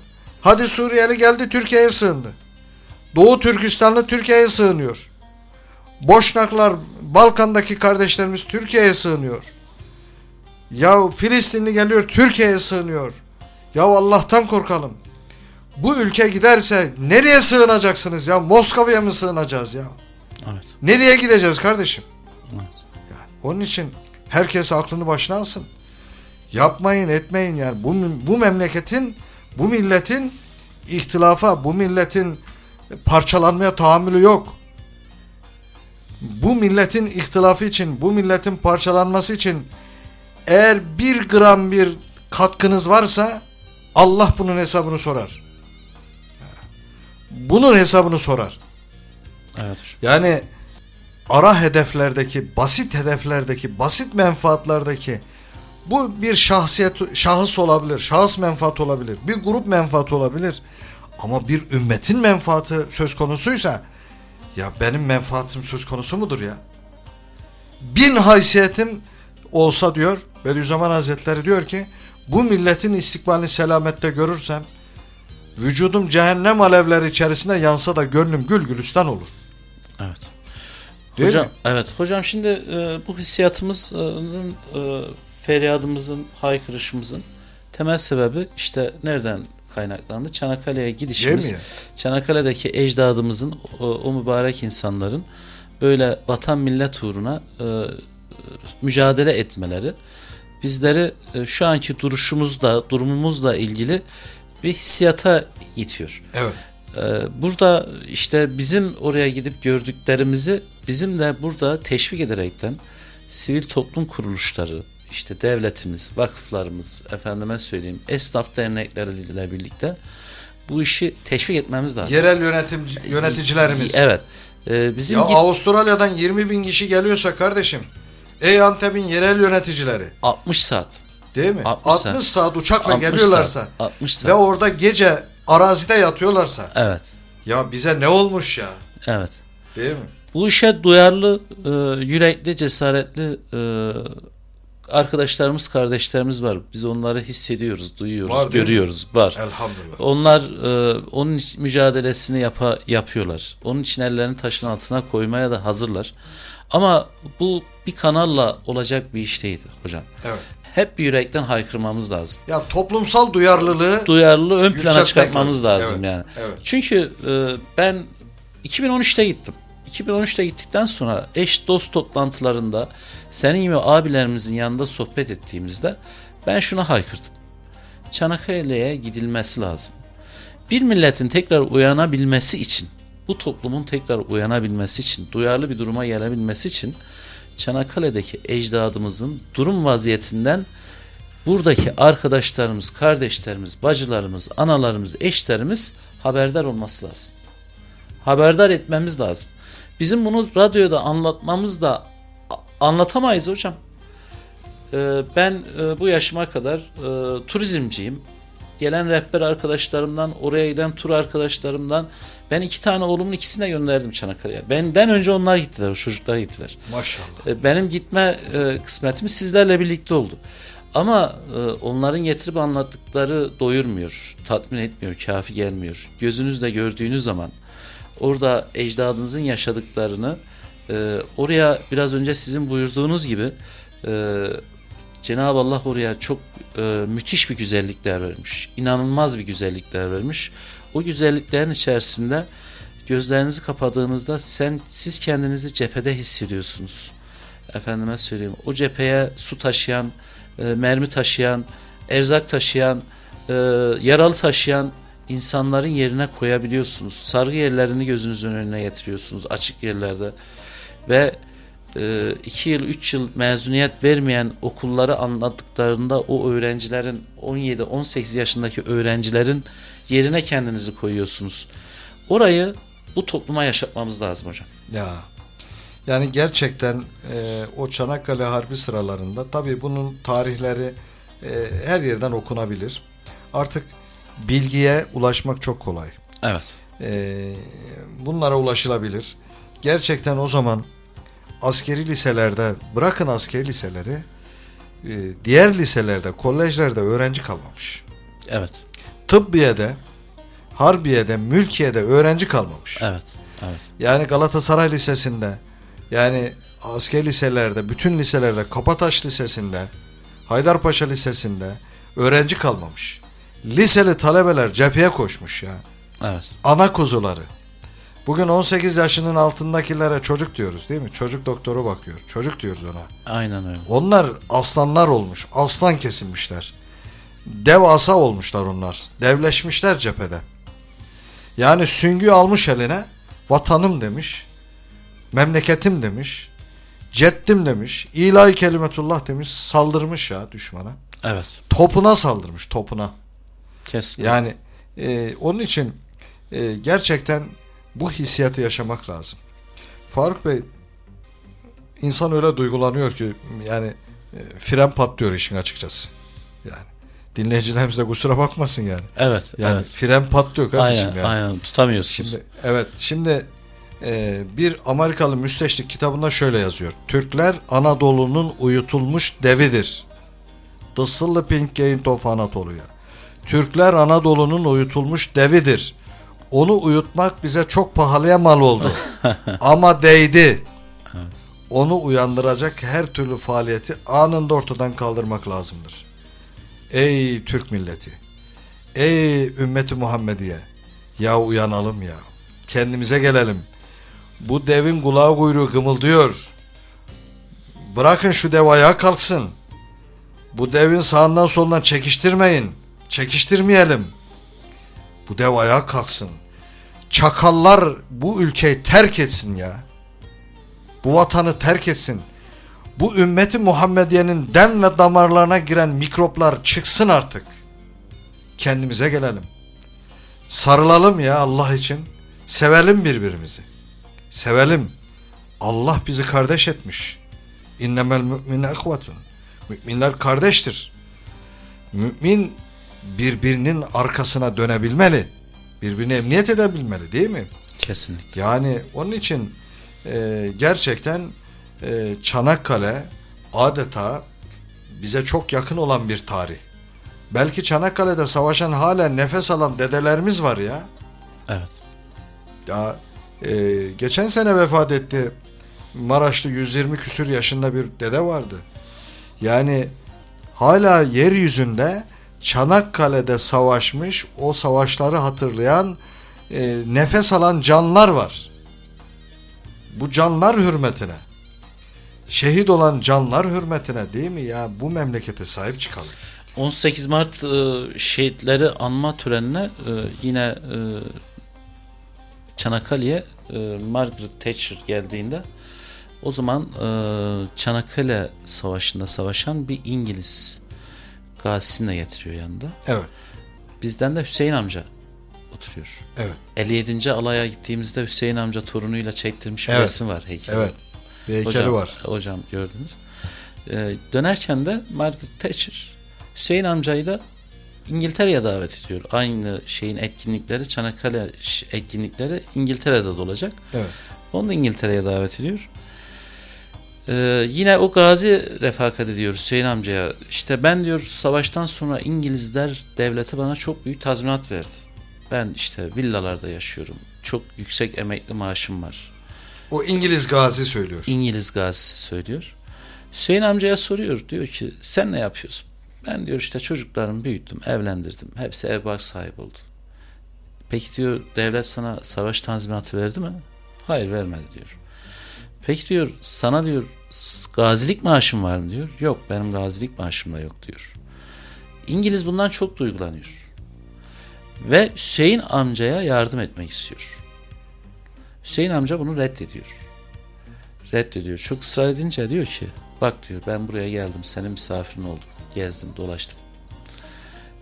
Hadi Suriyeli geldi Türkiye'ye sığındı. Doğu Türkistanlı Türkiye'ye sığınıyor. Boşnaklar, Balkan'daki kardeşlerimiz Türkiye'ye sığınıyor. Ya Filistinli geliyor Türkiye'ye sığınıyor. Ya Allah'tan korkalım. Bu ülke giderse nereye sığınacaksınız ya? Moskova'ya mı sığınacağız ya? Evet. Nereye gideceğiz kardeşim? Evet. Yani onun için herkes aklını başına alsın. Yapmayın etmeyin yani. Bu, bu memleketin, bu milletin ihtilafa, bu milletin parçalanmaya tahammülü yok. Bu milletin ihtilafı için, bu milletin parçalanması için eğer bir gram bir katkınız varsa Allah bunun hesabını sorar. Bunun hesabını sorar. Evet. Yani ara hedeflerdeki, basit hedeflerdeki, basit menfaatlardaki bu bir şahsiyet, şahıs olabilir, şahıs menfaat olabilir, bir grup menfaat olabilir. Ama bir ümmetin menfaatı söz konusuysa ya benim menfaatim söz konusu mudur ya? Bin haysiyetim olsa diyor Bediüzzaman Hazretleri diyor ki bu milletin istikbalini selamette görürsem vücudum cehennem alevleri içerisinde yansa da gönlüm gül gülistan olur. Evet. Değil hocam, mi? Evet. Hocam şimdi e, bu hissiyatımızın e, feryadımızın, haykırışımızın temel sebebi işte nereden kaynaklandı? Çanakkale'ye gidişimiz. Çanakkale'deki ecdadımızın o, o mübarek insanların böyle vatan millet uğruna e, mücadele etmeleri bizleri e, şu anki duruşumuzla, durumumuzla ilgili bir hissiyata itiyor. Evet. Ee, Burada işte bizim oraya gidip gördüklerimizi bizim de burada teşvik ederekten sivil toplum kuruluşları, işte devletimiz, vakıflarımız, efendime söyleyeyim esnaf dernekleriyle birlikte bu işi teşvik etmemiz lazım. Yerel yönetim yöneticilerimiz. Evet. Ee, bizim Ya git- Avustralya'dan 20 bin kişi geliyorsa kardeşim ey Antep'in yerel yöneticileri 60 saat. Değil mi? 60 60, saat. uçakla 60 geliyorlarsa saat, 60 saat. ve orada gece arazide yatıyorlarsa Evet. ya bize ne olmuş ya Evet. değil mi? Bu işe duyarlı, e, yürekli, cesaretli e, arkadaşlarımız, kardeşlerimiz var. Biz onları hissediyoruz, duyuyoruz, Var değil görüyoruz. Var. Elhamdülillah. Onlar e, onun mücadelesini yapa, yapıyorlar. Onun için ellerini taşın altına koymaya da hazırlar. Ama bu bir kanalla olacak bir iş değildi hocam. Evet. Hep bir yürekten haykırmamız lazım. Ya toplumsal duyarlılığı Duyarlılığı ön plana çıkartmamız lazım. lazım Evet, yani. evet. Çünkü e, ben 2013'te gittim. 2013'te gittikten sonra eş dost toplantılarında senin gibi abilerimizin yanında sohbet ettiğimizde ben şuna haykırdım. Çanakkale'ye gidilmesi lazım. Bir milletin tekrar uyanabilmesi için, bu toplumun tekrar uyanabilmesi için, duyarlı bir duruma gelebilmesi için Çanakkale'deki ecdadımızın durum vaziyetinden buradaki arkadaşlarımız, kardeşlerimiz, bacılarımız, analarımız, eşlerimiz haberdar olması lazım. Haberdar etmemiz lazım. Bizim bunu radyoda anlatmamız da anlatamayız hocam. Ee, ben e, bu yaşıma kadar e, turizmciyim. Gelen rehber arkadaşlarımdan, oraya giden tur arkadaşlarımdan ben iki tane oğlumun ikisini de gönderdim Çanakkale'ye. Benden önce onlar gittiler, o çocuklar gittiler. maşallah. E, benim gitme e, kısmetimiz sizlerle birlikte oldu. Ama e, onların getirip anlattıkları doyurmuyor, tatmin etmiyor, kafi gelmiyor. Gözünüzle gördüğünüz zaman orada ecdadınızın yaşadıklarını oraya biraz önce sizin buyurduğunuz gibi Cenab-ı Allah oraya çok müthiş bir güzellikler vermiş. İnanılmaz bir güzellikler vermiş. O güzelliklerin içerisinde gözlerinizi kapadığınızda sen siz kendinizi cephede hissediyorsunuz. Efendime söyleyeyim. O cepheye su taşıyan, e, mermi taşıyan, erzak taşıyan, e, yaralı taşıyan insanların yerine koyabiliyorsunuz. Sargı yerlerini gözünüzün önüne getiriyorsunuz açık yerlerde. Ve 2 yıl 3 yıl mezuniyet vermeyen okulları anlattıklarında o öğrencilerin 17-18 yaşındaki öğrencilerin yerine kendinizi koyuyorsunuz. Orayı bu topluma yaşatmamız lazım hocam. Ya yani gerçekten e, o Çanakkale Harbi sıralarında tabii bunun tarihleri e, her yerden okunabilir. Artık bilgiye ulaşmak çok kolay. Evet. E, bunlara ulaşılabilir. Gerçekten o zaman askeri liselerde bırakın askeri liseleri e, diğer liselerde, kolejlerde öğrenci kalmamış. Evet. Tıbbiyede, Harbiye'de, Mülkiye'de öğrenci kalmamış. Evet. Evet. Yani Galatasaray Lisesi'nde yani asker liselerde, bütün liselerde, Kapataş Lisesi'nde, Haydarpaşa Lisesi'nde öğrenci kalmamış. Liseli talebeler cepheye koşmuş ya. Evet. Ana kuzuları. Bugün 18 yaşının altındakilere çocuk diyoruz değil mi? Çocuk doktoru bakıyor. Çocuk diyoruz ona. Aynen öyle. Onlar aslanlar olmuş. Aslan kesilmişler. Devasa olmuşlar onlar. Devleşmişler cephede. Yani süngü almış eline vatanım demiş, memleketim demiş, ceddim demiş, ilahi kelimetullah demiş, saldırmış ya düşmana. Evet. Topuna saldırmış, topuna. Kesinlikle. Yani e, onun için e, gerçekten bu hissiyatı yaşamak lazım. Faruk Bey insan öyle duygulanıyor ki yani e, fren patlıyor işin açıkçası. Yani dinleyicilerimiz de kusura bakmasın yani. Evet. Yani evet. fren patlıyor kardeşim Aynen, yani. aynen tutamıyorsunuz. Şimdi evet şimdi e, bir Amerikalı müsteşrik kitabında şöyle yazıyor. Türkler Anadolu'nun uyutulmuş devidir. The Sleeping Giant of Anatolia. Türkler Anadolu'nun uyutulmuş devidir. Onu uyutmak bize çok pahalıya mal oldu. Ama değdi. Onu uyandıracak her türlü faaliyeti anında ortadan kaldırmak lazımdır. Ey Türk milleti! Ey ümmeti Muhammediye! Ya uyanalım ya. Kendimize gelelim. Bu devin kulağı kuyruğu gımıldıyor. Bırakın şu dev ayağa kalksın. Bu devin sağından solundan çekiştirmeyin. Çekiştirmeyelim. Bu dev ayağa kalksın. Çakallar bu ülkeyi terk etsin ya. Bu vatanı terk etsin. Bu ümmeti Muhammediye'nin den ve damarlarına giren mikroplar çıksın artık. Kendimize gelelim. Sarılalım ya Allah için. Sevelim birbirimizi. Sevelim. Allah bizi kardeş etmiş. İnnemel mü'mine ekvatun. Müminler kardeştir. Mümin birbirinin arkasına dönebilmeli. Birbirini emniyet edebilmeli değil mi? Kesinlikle. Yani onun için e, gerçekten e, Çanakkale adeta bize çok yakın olan bir tarih. Belki Çanakkale'de savaşan hala nefes alan dedelerimiz var ya. Evet. Ya e, geçen sene vefat etti. Maraşlı 120 küsür yaşında bir dede vardı. Yani hala yeryüzünde Çanakkale'de savaşmış, o savaşları hatırlayan, e, nefes alan canlar var. Bu canlar hürmetine, şehit olan canlar hürmetine değil mi ya bu memlekete sahip çıkalım. 18 Mart e, şehitleri anma törenine e, yine e, Çanakkale'ye e, Margaret Thatcher geldiğinde o zaman e, Çanakkale Savaşı'nda savaşan bir İngiliz gazisini de getiriyor yanında. Evet, Bizden de Hüseyin amca oturuyor. evet, 57. alaya gittiğimizde Hüseyin amca torunuyla çektirmiş bir Evet. resmi var heykeli. evet. Bir heykeli hocam, var. Hocam gördünüz. Ee, dönerken de Margaret Thatcher Hüseyin amcayı da İngiltere'ye davet ediyor. Aynı şeyin etkinlikleri Çanakkale etkinlikleri İngiltere'de de olacak. Evet. Onu da İngiltere'ye davet ediyor. Ee, yine o gazi refakat ediyor Hüseyin amcaya. İşte ben diyor savaştan sonra İngilizler devlete bana çok büyük tazminat verdi. Ben işte villalarda yaşıyorum. Çok yüksek emekli maaşım var. O İngiliz gazi söylüyor. İngiliz gazisi söylüyor. Hüseyin amcaya soruyor. Diyor ki sen ne yapıyorsun? Ben diyor işte çocuklarımı büyüttüm, evlendirdim. Hepsi ev bark sahibi oldu. Peki diyor devlet sana savaş tanzimatı verdi mi? Hayır vermedi diyor. Peki diyor sana diyor gazilik maaşın var mı diyor. Yok benim gazilik maaşım da yok diyor. İngiliz bundan çok duygulanıyor. Ve Hüseyin amcaya yardım etmek istiyor. Hüseyin amca bunu reddediyor reddediyor. Çok ısrar edince diyor ki bak diyor ben buraya geldim senin misafirin oldum. Gezdim dolaştım.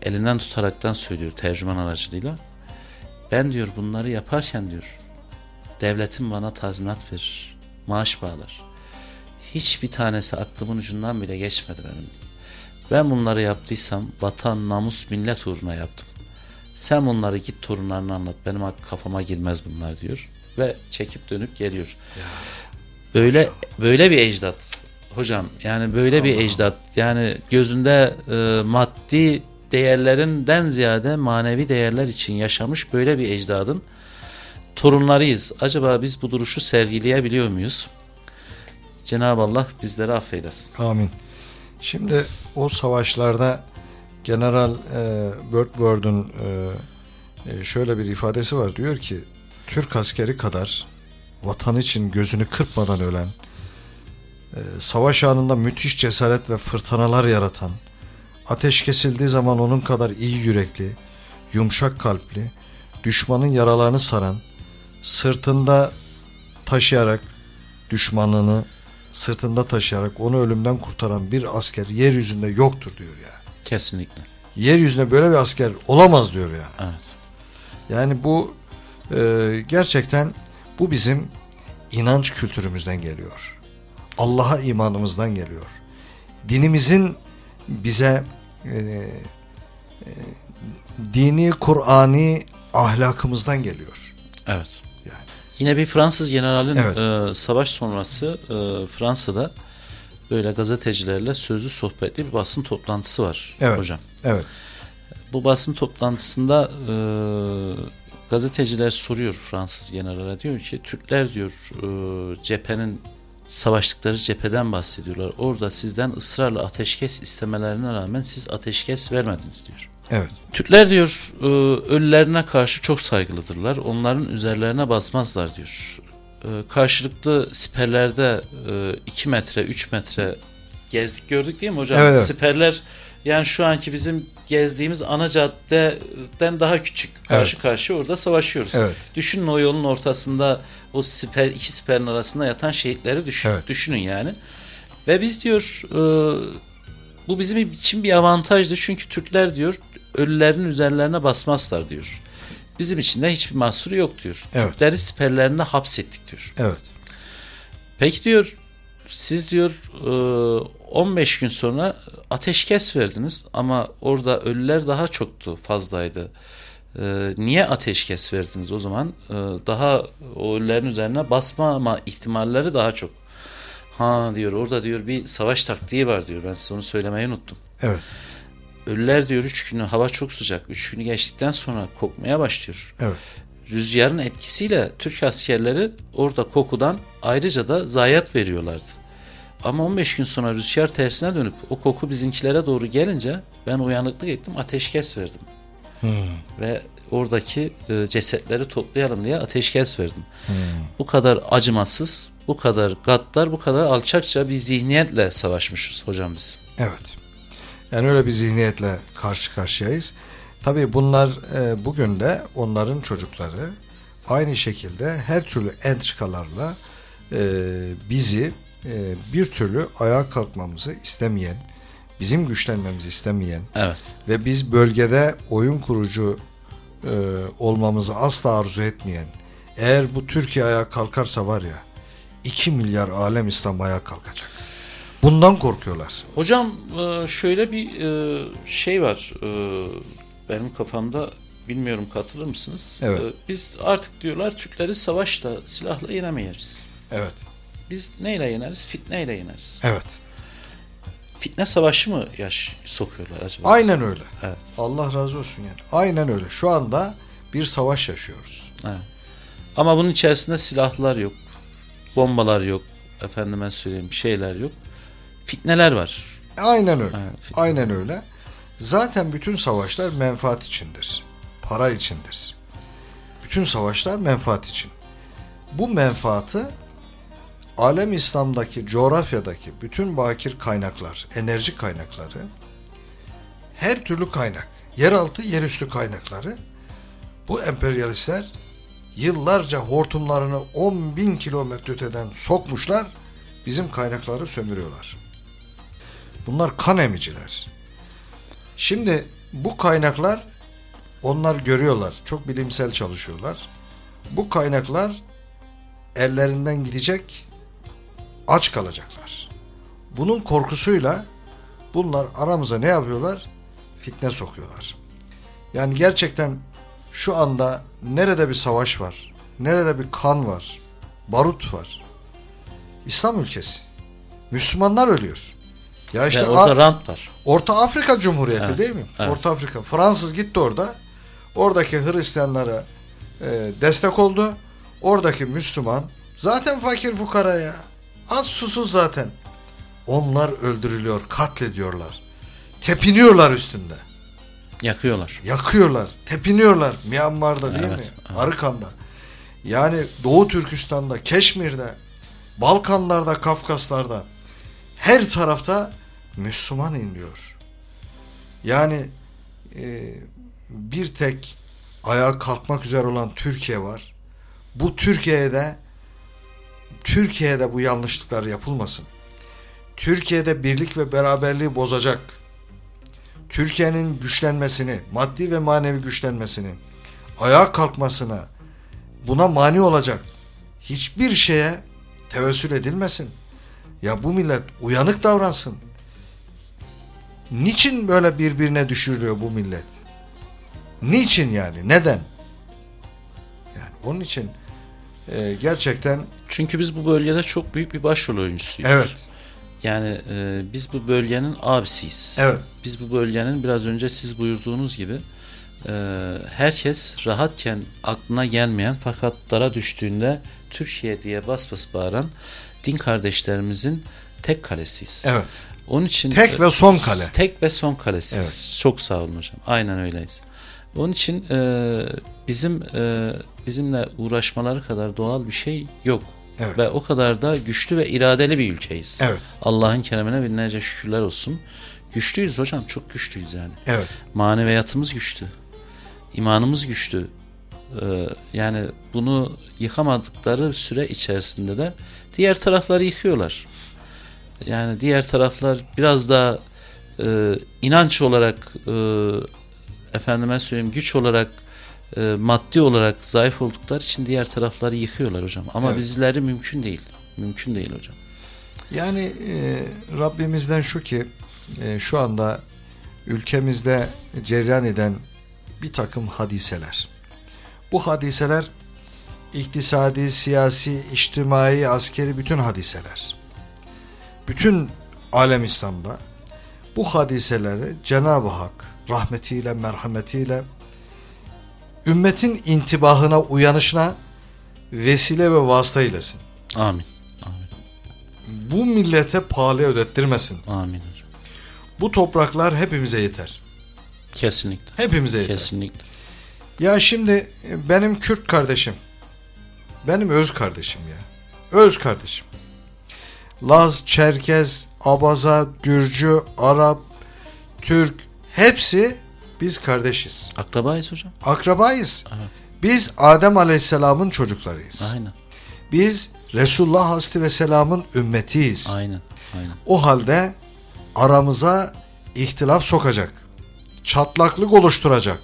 Elinden tutaraktan söylüyor tercüman aracılığıyla. Ben diyor bunları yaparken diyor devletin bana tazminat verir. Maaş bağlar. Hiçbir tanesi aklımın ucundan bile geçmedi benim. Ben bunları yaptıysam vatan, namus, millet uğruna yaptım. Sen bunları git torunlarına anlat. Benim kafama girmez bunlar diyor. Ve çekip dönüp geliyor. Böyle böyle bir ecdat hocam. Yani böyle bir ecdat. Yani gözünde e, maddi değerlerinden ziyade manevi değerler için yaşamış böyle bir ecdadın torunlarıyız. Acaba biz bu duruşu sergileyebiliyor muyuz? Cenab-ı Allah bizleri affeylesin. Amin. Şimdi o savaşlarda General e, Birdword'un e, e, şöyle bir ifadesi var. Diyor ki Türk askeri kadar vatan için gözünü kırpmadan ölen, e, savaş anında müthiş cesaret ve fırtınalar yaratan, ateş kesildiği zaman onun kadar iyi yürekli, yumuşak kalpli, düşmanın yaralarını saran, sırtında taşıyarak düşmanını sırtında taşıyarak onu ölümden kurtaran bir asker yeryüzünde yoktur diyor ya. Kesinlikle. Yeryüzünde böyle bir asker olamaz diyor ya. Evet. Yani bu e, gerçekten bu bizim inanç kültürümüzden geliyor. Allah'a imanımızdan geliyor. Dinimizin bize e, e, dini, Kur'ani ahlakımızdan geliyor. Evet. Yine bir Fransız generalin Evet. e, savaş sonrası e, Fransa'da böyle gazetecilerle sözlü sohbetli bir basın toplantısı var Evet. hocam. Evet. Bu basın toplantısında e, gazeteciler soruyor Fransız generale diyor ki Türkler diyor e, cephenin savaştıkları cepheden bahsediyorlar. Orada sizden ısrarla ateşkes istemelerine rağmen siz ateşkes vermediniz diyor. Evet. Türkler diyor e, ölülerine karşı çok saygılıdırlar. Onların üzerlerine basmazlar diyor. E, karşılıklı siperlerde 2 metre 3 metre gezdik gördük değil mi hocam? Evet, evet. Siperler yani şu anki bizim gezdiğimiz ana caddeden daha küçük. Karşı Evet. karşıya orada savaşıyoruz. Evet. Düşünün o yolun ortasında o siper iki siperin arasında yatan şehitleri düşün, Evet. düşünün yani. Ve biz diyor e, bu bizim için bir avantajdı çünkü Türkler diyor ölülerin üzerlerine basmazlar diyor. Bizim için de hiçbir mahsuru yok diyor. Evet. Türkleri siperlerine hapsettik diyor. Evet. Peki diyor siz diyor e, 15 gün sonra ateşkes verdiniz ama orada ölüler daha çoktu fazlaydı. E, niye ateşkes verdiniz o zaman? E, daha o ölülerin üzerine basmama ihtimalleri daha çok. Ha diyor orada diyor bir savaş taktiği var diyor. Ben size onu söylemeyi unuttum. Evet. Ölüler diyor 3 günü hava çok sıcak. 3 günü geçtikten sonra kokmaya başlıyor. Evet. Rüzgarın etkisiyle Türk askerleri orada kokudan ayrıca da zayiat veriyorlardı. Ama 15 gün sonra rüzgar tersine dönüp o koku bizimkilere doğru gelince ben uyanıklık ettim ateşkes verdim. Ve oradaki e, cesetleri toplayalım diye ateşkes verdim. Bu kadar acımasız, bu kadar gaddar, bu kadar alçakça bir zihniyetle savaşmışız hocam biz. Evet. Yani öyle bir zihniyetle karşı karşıyayız. Tabii bunlar e, bugün de onların çocukları aynı şekilde her türlü entrikalarla e, bizi e, bir türlü ayağa kalkmamızı istemeyen, bizim güçlenmemizi istemeyen Evet. ve biz bölgede oyun kurucu e, olmamızı asla arzu etmeyen, eğer bu Türkiye ayağa kalkarsa var ya 2 milyar alem İslam ayağa kalkacak. Bundan korkuyorlar. Hocam e, şöyle bir e, şey var e, benim kafamda bilmiyorum katılır mısınız? Evet. Biz artık diyorlar Türkleri savaşla silahla yenemeyiz. Evet. Biz neyle yeneriz? Fitneyle yeneriz. Evet. Fitne savaşı mı yaş sokuyorlar acaba? Aynen öyle. Evet. Allah razı olsun yani. Aynen öyle. Şu anda bir savaş yaşıyoruz. Evet. Ama bunun içerisinde silahlar yok. Bombalar yok. Efendime söyleyeyim şeyler yok. Fitneler var. Aynen öyle. Fitne. Aynen öyle. Zaten bütün savaşlar menfaat içindir. Para içindir. Bütün savaşlar menfaat için. Bu menfaatı alem İslam'daki, coğrafyadaki bütün bakir kaynaklar, enerji kaynakları, her türlü kaynak, yeraltı, yerüstü kaynakları bu emperyalistler yıllarca hortumlarını 10 bin kilometre öteden sokmuşlar, bizim kaynakları sömürüyorlar. Bunlar kan emiciler. Şimdi bu kaynaklar onlar görüyorlar. Çok bilimsel çalışıyorlar. Bu kaynaklar ellerinden gidecek aç kalacaklar. Bunun korkusuyla bunlar aramıza ne yapıyorlar? Fitne sokuyorlar. Yani gerçekten şu anda nerede bir savaş var, nerede bir kan var, barut var. İslam ülkesi. Müslümanlar ölüyor. Ya işte Ve orada A- rant var. Orta Afrika Cumhuriyeti Evet, değil mi? evet. Orta Afrika. Fransız gitti orada. Oradaki Hristiyanlara e, destek oldu. Oradaki Müslüman zaten fakir fukara ya. Az susuz zaten. Onlar öldürülüyor, katlediyorlar. Tepiniyorlar üstünde. Yakıyorlar. Yakıyorlar, tepiniyorlar. Myanmar'da değil Evet, mi? evet. Arıkan'da. Yani Doğu Türkistan'da, Keşmir'de, Balkanlarda, Kafkaslar'da her tarafta Müslüman inliyor. Yani e, bir tek ayağa kalkmak üzere olan Türkiye var. Bu Türkiye'de Türkiye'de bu yanlışlıklar yapılmasın. Türkiye'de birlik ve beraberliği bozacak. Türkiye'nin güçlenmesini, maddi ve manevi güçlenmesini, ayağa kalkmasına buna mani olacak hiçbir şeye tevessül edilmesin. Ya bu millet uyanık davransın. Niçin böyle birbirine düşürüyor bu millet? Niçin yani? Neden? Yani onun için e, gerçekten Çünkü biz bu bölgede çok büyük bir başrol oyuncusuyuz. evet Yani e, biz bu bölgenin abisiyiz. Evet. Biz bu bölgenin biraz önce siz buyurduğunuz gibi e, herkes rahatken aklına gelmeyen fakat dara düştüğünde Türkiye diye bas bas bağıran din kardeşlerimizin tek kalesiyiz. evet Onun için tek ve son kale. Tek ve son kalesiz. Çok sağ olun hocam. Aynen öyleyiz. Onun için e, bizim e, bizimle uğraşmaları kadar doğal bir şey yok. Evet. Ve o kadar da güçlü ve iradeli bir ülkeyiz. Evet. Allah'ın keremine binlerce şükürler olsun. Güçlüyüz hocam. Çok güçlüyüz yani. Evet. Maneviyatımız güçlü. İmanımız güçlü. Ee, yani bunu yıkamadıkları süre içerisinde de diğer tarafları yıkıyorlar. Yani diğer taraflar biraz daha e, inanç olarak e, efendime söyleyeyim güç olarak e, maddi olarak zayıf oldukları için diğer tarafları yıkıyorlar hocam. Ama Evet. bizleri mümkün değil. Mümkün değil hocam. Yani e, Rabbimizden şu ki e, şu anda ülkemizde cereyan eden bir takım hadiseler. Bu hadiseler iktisadi, siyasi, içtimai, askeri bütün hadiseler. Bütün alem İslam'da bu hadiseleri Cenab-ı Hak rahmetiyle, merhametiyle ümmetin intibahına, uyanışına vesile ve vasıta eylesin. Amin. Amin. Bu millete pahalı ödettirmesin. Amin hocam. Bu topraklar hepimize yeter. Kesinlikle. Hepimize yeter. Kesinlikle. Ya şimdi e, benim Kürt kardeşim, benim öz kardeşim ya. Öz kardeşim. Laz, Çerkez, Abaza, Gürcü, Arap, Türk hepsi biz kardeşiz. Akrabayız hocam. Akrabayız. Evet. Biz Adem Aleyhisselam'ın çocuklarıyız. Aynen. Biz Resulullah Hasri ve Selam'ın ümmetiyiz. Aynen. Aynen. O halde aramıza ihtilaf sokacak. Çatlaklık oluşturacak.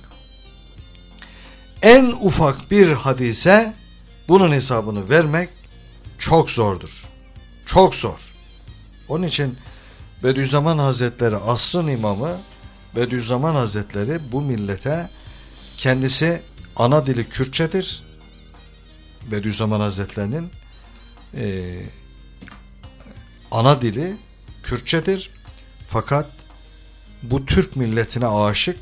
En ufak bir hadise bunun hesabını vermek çok zordur. Çok zor. Onun için Bediüzzaman Hazretleri asrın imamı Bediüzzaman Hazretleri bu millete kendisi ana dili Kürtçedir. Bediüzzaman Hazretlerinin eee ana dili Kürtçedir. Fakat bu Türk milletine aşık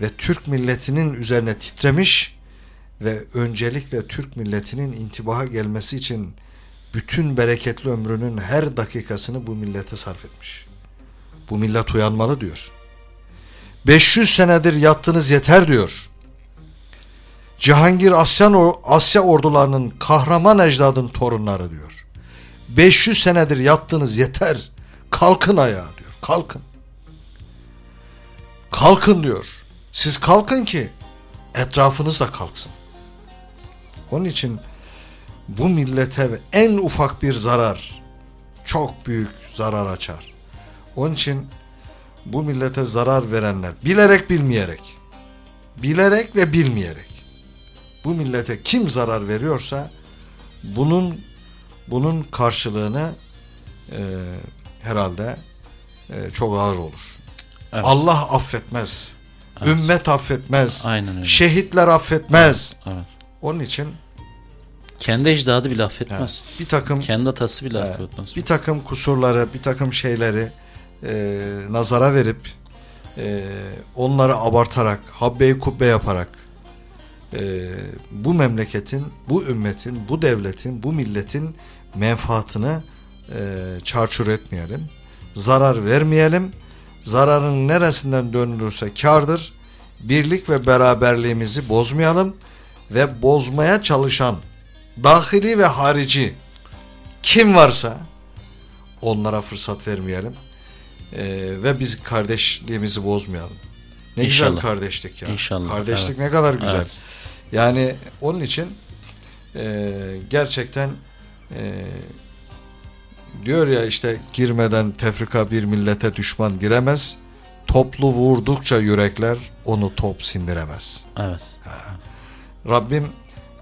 ve Türk milletinin üzerine titremiş ve öncelikle Türk milletinin intibaha gelmesi için bütün bereketli ömrünün her dakikasını bu millete sarf etmiş. Bu millet uyanmalı diyor. 500 senedir yattınız yeter diyor. Cihangir Asya, Asya ordularının kahraman ecdadın torunları diyor. 500 senedir yattınız yeter. Kalkın ayağa diyor. Kalkın. Kalkın diyor. Siz kalkın ki etrafınız da kalksın. Onun için bu millete en ufak bir zarar çok büyük zarar açar. Onun için bu millete zarar verenler bilerek bilmeyerek bilerek ve bilmeyerek bu millete kim zarar veriyorsa bunun bunun karşılığını e, herhalde e, çok ağır olur. Evet. Allah affetmez. Ümmet affetmez. Aynen öyle. Şehitler affetmez. Evet. Onun için Kendi ecdadı bile yani affetmez. bir takım Kendi atası bile affetmez. bir takım kusurları, bir takım şeyleri e, nazara verip e, onları abartarak, habbe kubbe yaparak e, bu memleketin, bu ümmetin, bu devletin, bu milletin menfaatını e, çarçur etmeyelim. Zarar vermeyelim. Zararın neresinden dönülürse kardır. Birlik ve beraberliğimizi bozmayalım ve bozmaya çalışan dahili ve harici kim varsa onlara fırsat vermeyelim. E, ve biz kardeşliğimizi bozmayalım. Ne İnşallah. güzel kardeşlik ya. İnşallah, Kardeşlik evet. ne kadar güzel. Evet. Yani onun için e, gerçekten e, diyor ya işte girmeden tefrika bir millete düşman giremez. Toplu vurdukça yürekler onu top sindiremez. Evet. Rabbim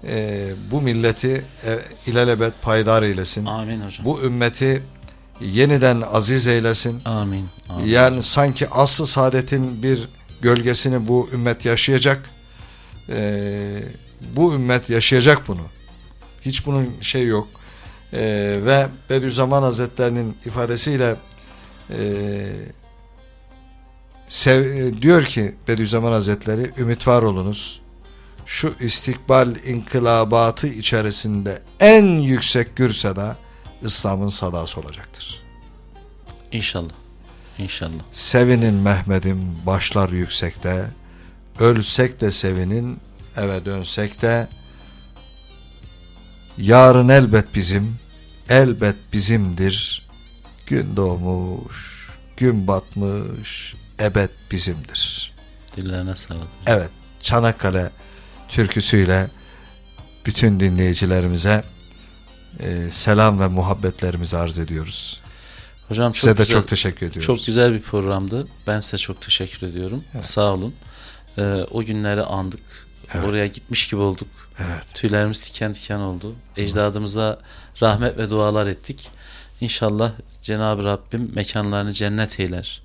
e, bu milleti e, ilelebet paydar eylesin. Amin hocam. Bu ümmeti yeniden aziz eylesin. Amin. Amin. Yani sanki aslı saadetin bir gölgesini bu ümmet yaşayacak. Ee, bu ümmet yaşayacak bunu. Hiç bunun şey yok. Ee, ve Bediüzzaman Hazretlerinin ifadesiyle e, sev, e, diyor ki Bediüzzaman Hazretleri ümit var olunuz. Şu istikbal inkılabatı içerisinde en yüksek gürseda İslam'ın sadası olacaktır. İnşallah. İnşallah. Sevinin Mehmet'im başlar yüksekte, ölsek de sevinin, eve dönsek de, yarın elbet bizim, elbet bizimdir, gün doğmuş, gün batmış, ebed bizimdir. Dillerine sağlık. Evet, Çanakkale türküsüyle bütün dinleyicilerimize e, selam ve muhabbetlerimizi arz ediyoruz. Hocam çok Size de güzel, çok teşekkür ediyoruz. Çok güzel bir programdı. Ben size çok teşekkür ediyorum. Sağ olun. Ee, o günleri andık. Evet. Oraya gitmiş gibi olduk. Evet. Tüylerimiz diken diken oldu. Ecdadımıza rahmet ve dualar ettik. İnşallah Cenab-ı Rabbim mekanlarını cennet eyler.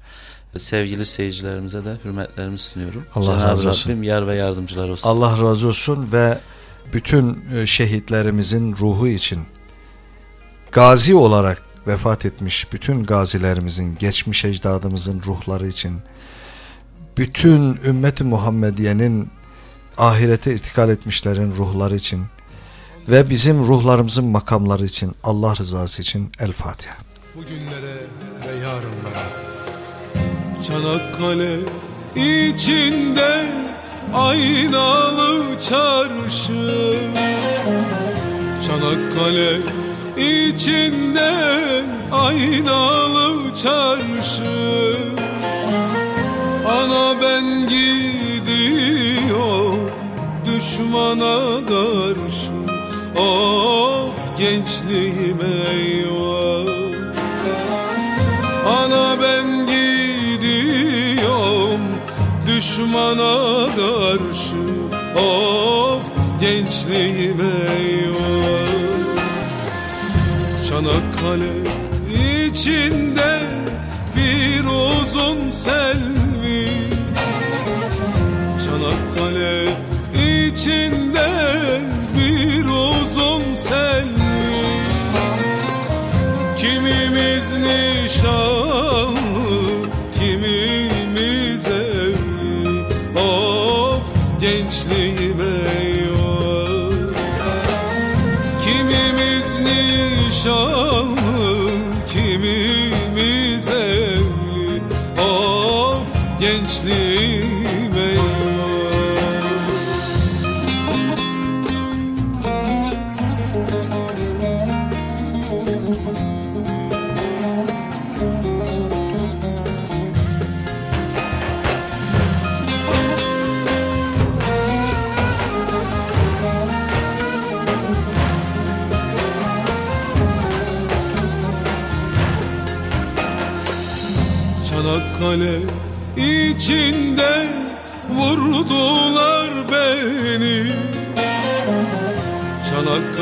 Sevgili seyircilerimize de hürmetlerimi sunuyorum. Allah Cenab-ı razı olsun. Rabbim yar ve yardımcılar olsun. Allah razı olsun ve bütün e, şehitlerimizin ruhu için gazi olarak vefat etmiş bütün gazilerimizin, geçmiş ecdadımızın ruhları için bütün ümmeti Muhammediye'nin ahirete irtikal etmişlerin ruhları için ve bizim ruhlarımızın makamları için Allah rızası için El Fatiha. bugünlere ve yarınlara Çanakkale içinde aynalı çarşı Çanakkale içinde aynalı çarşı. Ana ben gidiyor düşmana karşı. Of gençliğim eyvah. Ana ben gidiyorum düşmana karşı. Of gençliğim eyvah Çanakkale içinde bir uzun selvi. Çanakkale içinde bir uzun selvi. Kimimiz nişanlı,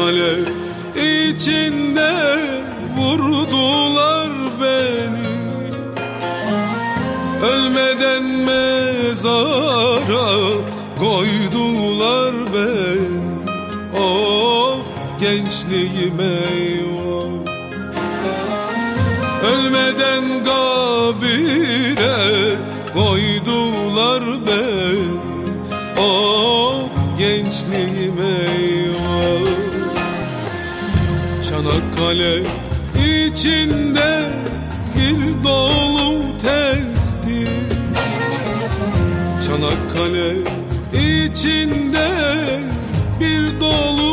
Çanakkale içinde vurdular beni. Ölmeden mezara koydular beni. Of gençliğim Çanakkale içinde bir dolu testi. Çanakkale içinde bir dolu